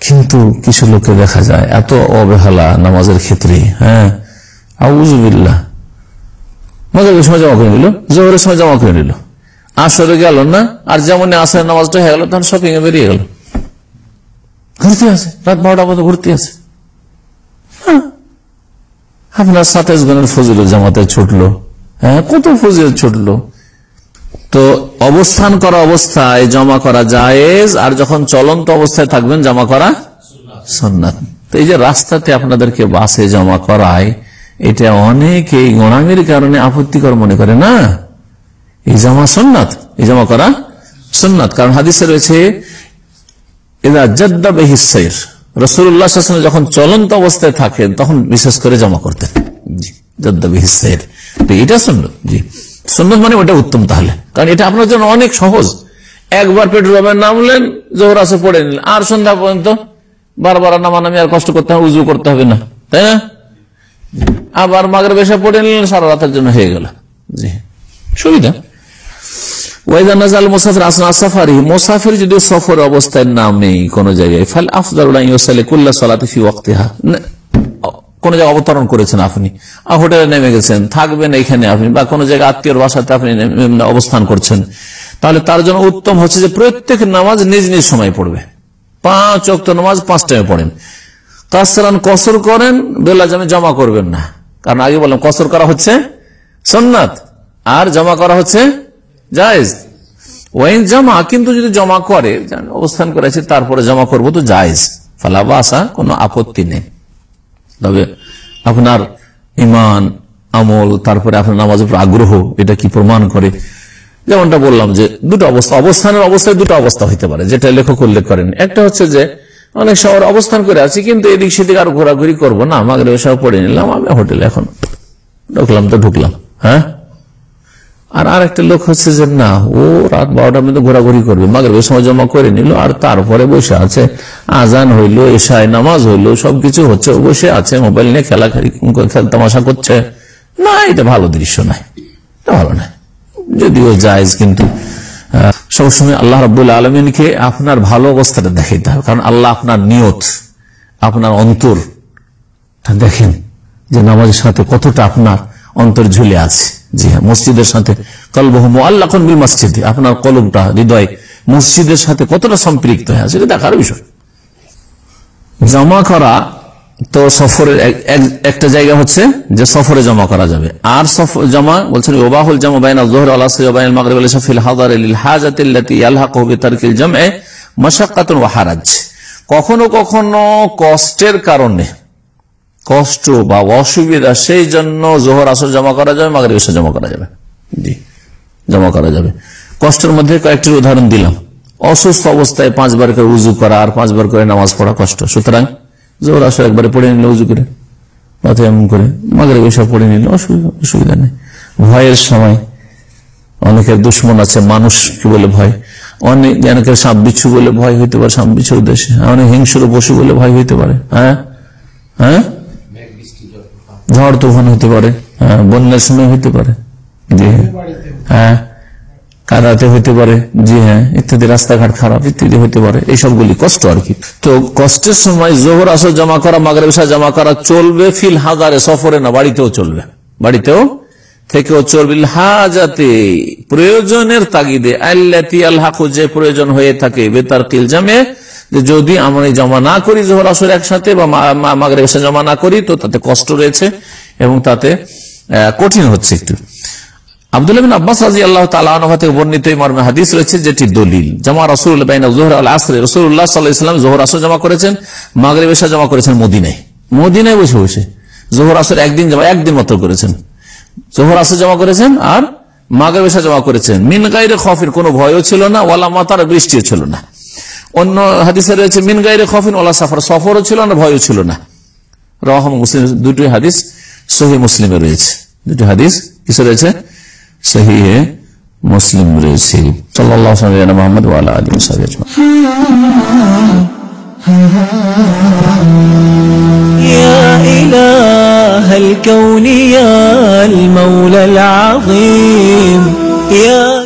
কিন্তু কিছু লোকে দেখা যায়, এত অবহেলা নামাজের ক্ষেত্রে হ্যাঁ? আউজুবিল্লা মাগরে সময় জমা করে নিল, জোহরের সময় জমা করে নিল। আসরে গেল না? আর যেমন আসরের নামাজটা হয়ে গেল তখন শপিং এ বেরিয়ে গেল। ঘুরতে আছে, রাত বারোটা পর্যন্ত ঘুরতে আছে। আপনার সাতাইশ গণের ফজিল জামাতে ছুটলো। হ্যাঁ কত ফজিল ছুটলো। তো অবস্থান করা অবস্থায় জমা করা জায়েজ, আর যখন চলন্ত অবস্থায় থাকবেন, জমা করা সন্ন্যাত তো এই যে রাস্তাতে আপনাদেরকে বাসে জমা করায়, এটা অনেকে গোড়ামির কারণে আপত্তিকর মনে করে না? এই জামা সন্ন্যাত এই জমা করা সন্ন্যাত কারণ হাদিসে রয়েছে এদা জদ্দা যখন চলন্ত অবস্থায় থাকেন, তখন বিশেষ করে জমা করতেন। এটা শুনল জি। সুন্নত মানে ওটা উত্তম তাহলে। কারণ এটা আপনার জন্য অনেক সহজ। একবার পেট্রোল পাম্পে নামলেন, জোহর আসে পড়ে নিলেন। আর সন্ধ্যা পর্যন্ত বারবার নামানামি আর কষ্ট করতে হবে উজু করতে হবে না। তাই না? আবার মাগের বেশা পড়ে নিলেন, সারা রাতের জন্য হয়ে গেল। জি। সুবিধা। মুসাফির আসনা সাফারি, মুসাফির যদি সফর অবস্থায় নামে কোন জায়গায় কোন জায়গায় অবতরণ করেছেন আপনি হোটেলে নেমে গেছেন, থাকবেন এখানে আপনি, বা কোন জায়গায় আত্মীয় বাসাতে আপনি অবস্থান করছেন, তাহলে তার জন্য উত্তম হচ্ছে যে প্রত্যেক নামাজ নিজ নিজ সময় পড়বে। পাঁচ অক্ট নামাজ পাঁচ টাইমে পড়েন। কাসরান কসর করেন, বেলা জামে জমা করবেন না। কারণ আগে বললাম, কসর করা হচ্ছে সন্ন্যাত আর জমা করা হচ্ছে জায়েজ। ওয়াইন জমা, কিন্তু যদি জমা করে অবস্থান করেছে তারপরে জমা করব তো জায়েজ। ফালাবা আসা কোনো আপত্তি নেই। তবে আপনার ইমান আমল, তারপরে আপনার নামাজের উপর আগ্রহ, এটা কি প্রমাণ করে? যেমনটা বললাম যে দুটো অবস্থা, অবস্থানের অবস্থায় দুটো অবস্থা হইতে পারে, যেটা লেখক উল্লেখ করেন। একটা হচ্ছে যে, অনেক শহর অবস্থান করে আছি, কিন্তু এদিক সেদিক আর ঘোরাঘুরি করব না। সব পড়ে নিলাম, আমি হোটেলে এখন ঢুকলাম তো ঢুকলাম হ্যাঁ? আর আর একটা লোক হচ্ছে যে, না, ও রাত বারোটার মধ্যে ঘোরাঘুরি করবে। মাগের সময় জমা করে নিল আর তারপরে বসে আছে। আজান হইল, এশায় নামাজ হইল, সবকিছু হচ্ছে বসে আছে, মোবাইল নিয়ে খেলা, তামাশা করছে। না, এটা ভালো দৃশ্য নাই ভালো নাই যদিও জায়জ, কিন্তু সবসময় আল্লাহ রবুল আলমিনকে আপনার ভালো অবস্থাটা দেখাইতে হবে। কারণ আল্লাহ আপনার নিয়ত, আপনার অন্তর দেখেন যে নামাজের সাথে কতটা আপনার অন্তর ঝুলে আছে। জি হ্যাঁ মসজিদের সাথে কলবহ আল্লাহ মসজিদে। আপনার কলমটা, হৃদয় মসজিদের সাথে কতটা সম্পৃক্ত? হয়ে এটা দেখার বিষয়। জমা করা তো সফরের একটা জায়গা হচ্ছে যে সফরে জমা করা যাবে। আর জমা বলছেন, ওবাহুল জমা আল্লাহ কখনো কখনো কষ্টের কারণে কষ্ট বা অসুবিধা, সেই জন্য জোহর, আসর জমা করা যাবে, মাগরিব এসে জমা করা যাবে। জি, জমা করা যাবে। কষ্টের মধ্যে কয়েকটির উদাহরণ দিলাম। অসুস্থ অবস্থায় পাঁচবার করে উজু করা আর পাঁচবার করে নামাজ পড়া কষ্ট। সুতরাং জোহর, আসর একবারে পড়ে নিলে উজু করে মাথায় এমন করে, মাগরিব এসে পড়ে নিলে অসুবিধা নেই। ভয়ের সময় অনেকের দুশ্মন আছে, মানুষ কি বলে ভয়? অনেক অনেকের সাপ বিচ্ছু বলে ভয় হইতে পারে, সাপ বিচ্ছুর উদ্দেশ্যে। অনেক হিংস্র পশু বলে ভয় হইতে পারে। হ্যাঁ? হ্যাঁ? ঝড় তুফান হতে পারে হ্যাঁ বন্যার সময় হইতে পারে। জি হ্যাঁ। কাদাতে হইতে পারে, জি হ্যাঁ ইত্যাদি, রাস্তাঘাট খারাপ, ইত্যাদি হইতে পারে, এইসবগুলি কষ্ট আর কি। তো কষ্টের সময় জোহর, আসর, জমা করা মাগরেবসা জমা করা চলবে ফিল হাজারে, সফরে না, বাড়িতেও চলবে। বাড়িতেও থেকেও চলবে। হাজাতে, প্রয়োজনের তাগিদে, আল্লাতি আল্লাহ যে প্রয়োজন হয়ে থাকে, বেতার কিল জামে যদি আমরা জমা না করি জোহর আসর একসাথে বা মাগরে জমা না করি, তো তাতে কষ্ট রয়েছে এবং তাতে কঠিন হচ্ছে একটু। আব্দুল্লাহ বিন আল্লাহ বর্ণিত মর্মে হাদিস রয়েছে যেটি দলিল। জামা জোহর জমা করেছেন জমা করেছেন বসে বসে। জোহর আসর একদিন জমা, একদিন মতো করেছেন। জোহর জমা করেছেন আর মাগরে জমা করেছেন। মিন গাইরে খফির কোনো ভয়ও ছিল না, ওয়ালা মাতার বৃষ্টিও ছিল না। অন্য হাদিসে রয়েছে মিন গাইরে খফিন ওলা সাফার সফরও ছিল না ভয়ও ছিল না রহম মুসলিম দুটি হাদিস সহি মুসলিমে রয়েছে দুটি হাদিস কিসে রয়েছে সহি মুসলিম রয়েছে সাল্লাহ মোহাম্মদ ওয়ালা আলী সাহেব يا إله الكون يا المولى العظيم يا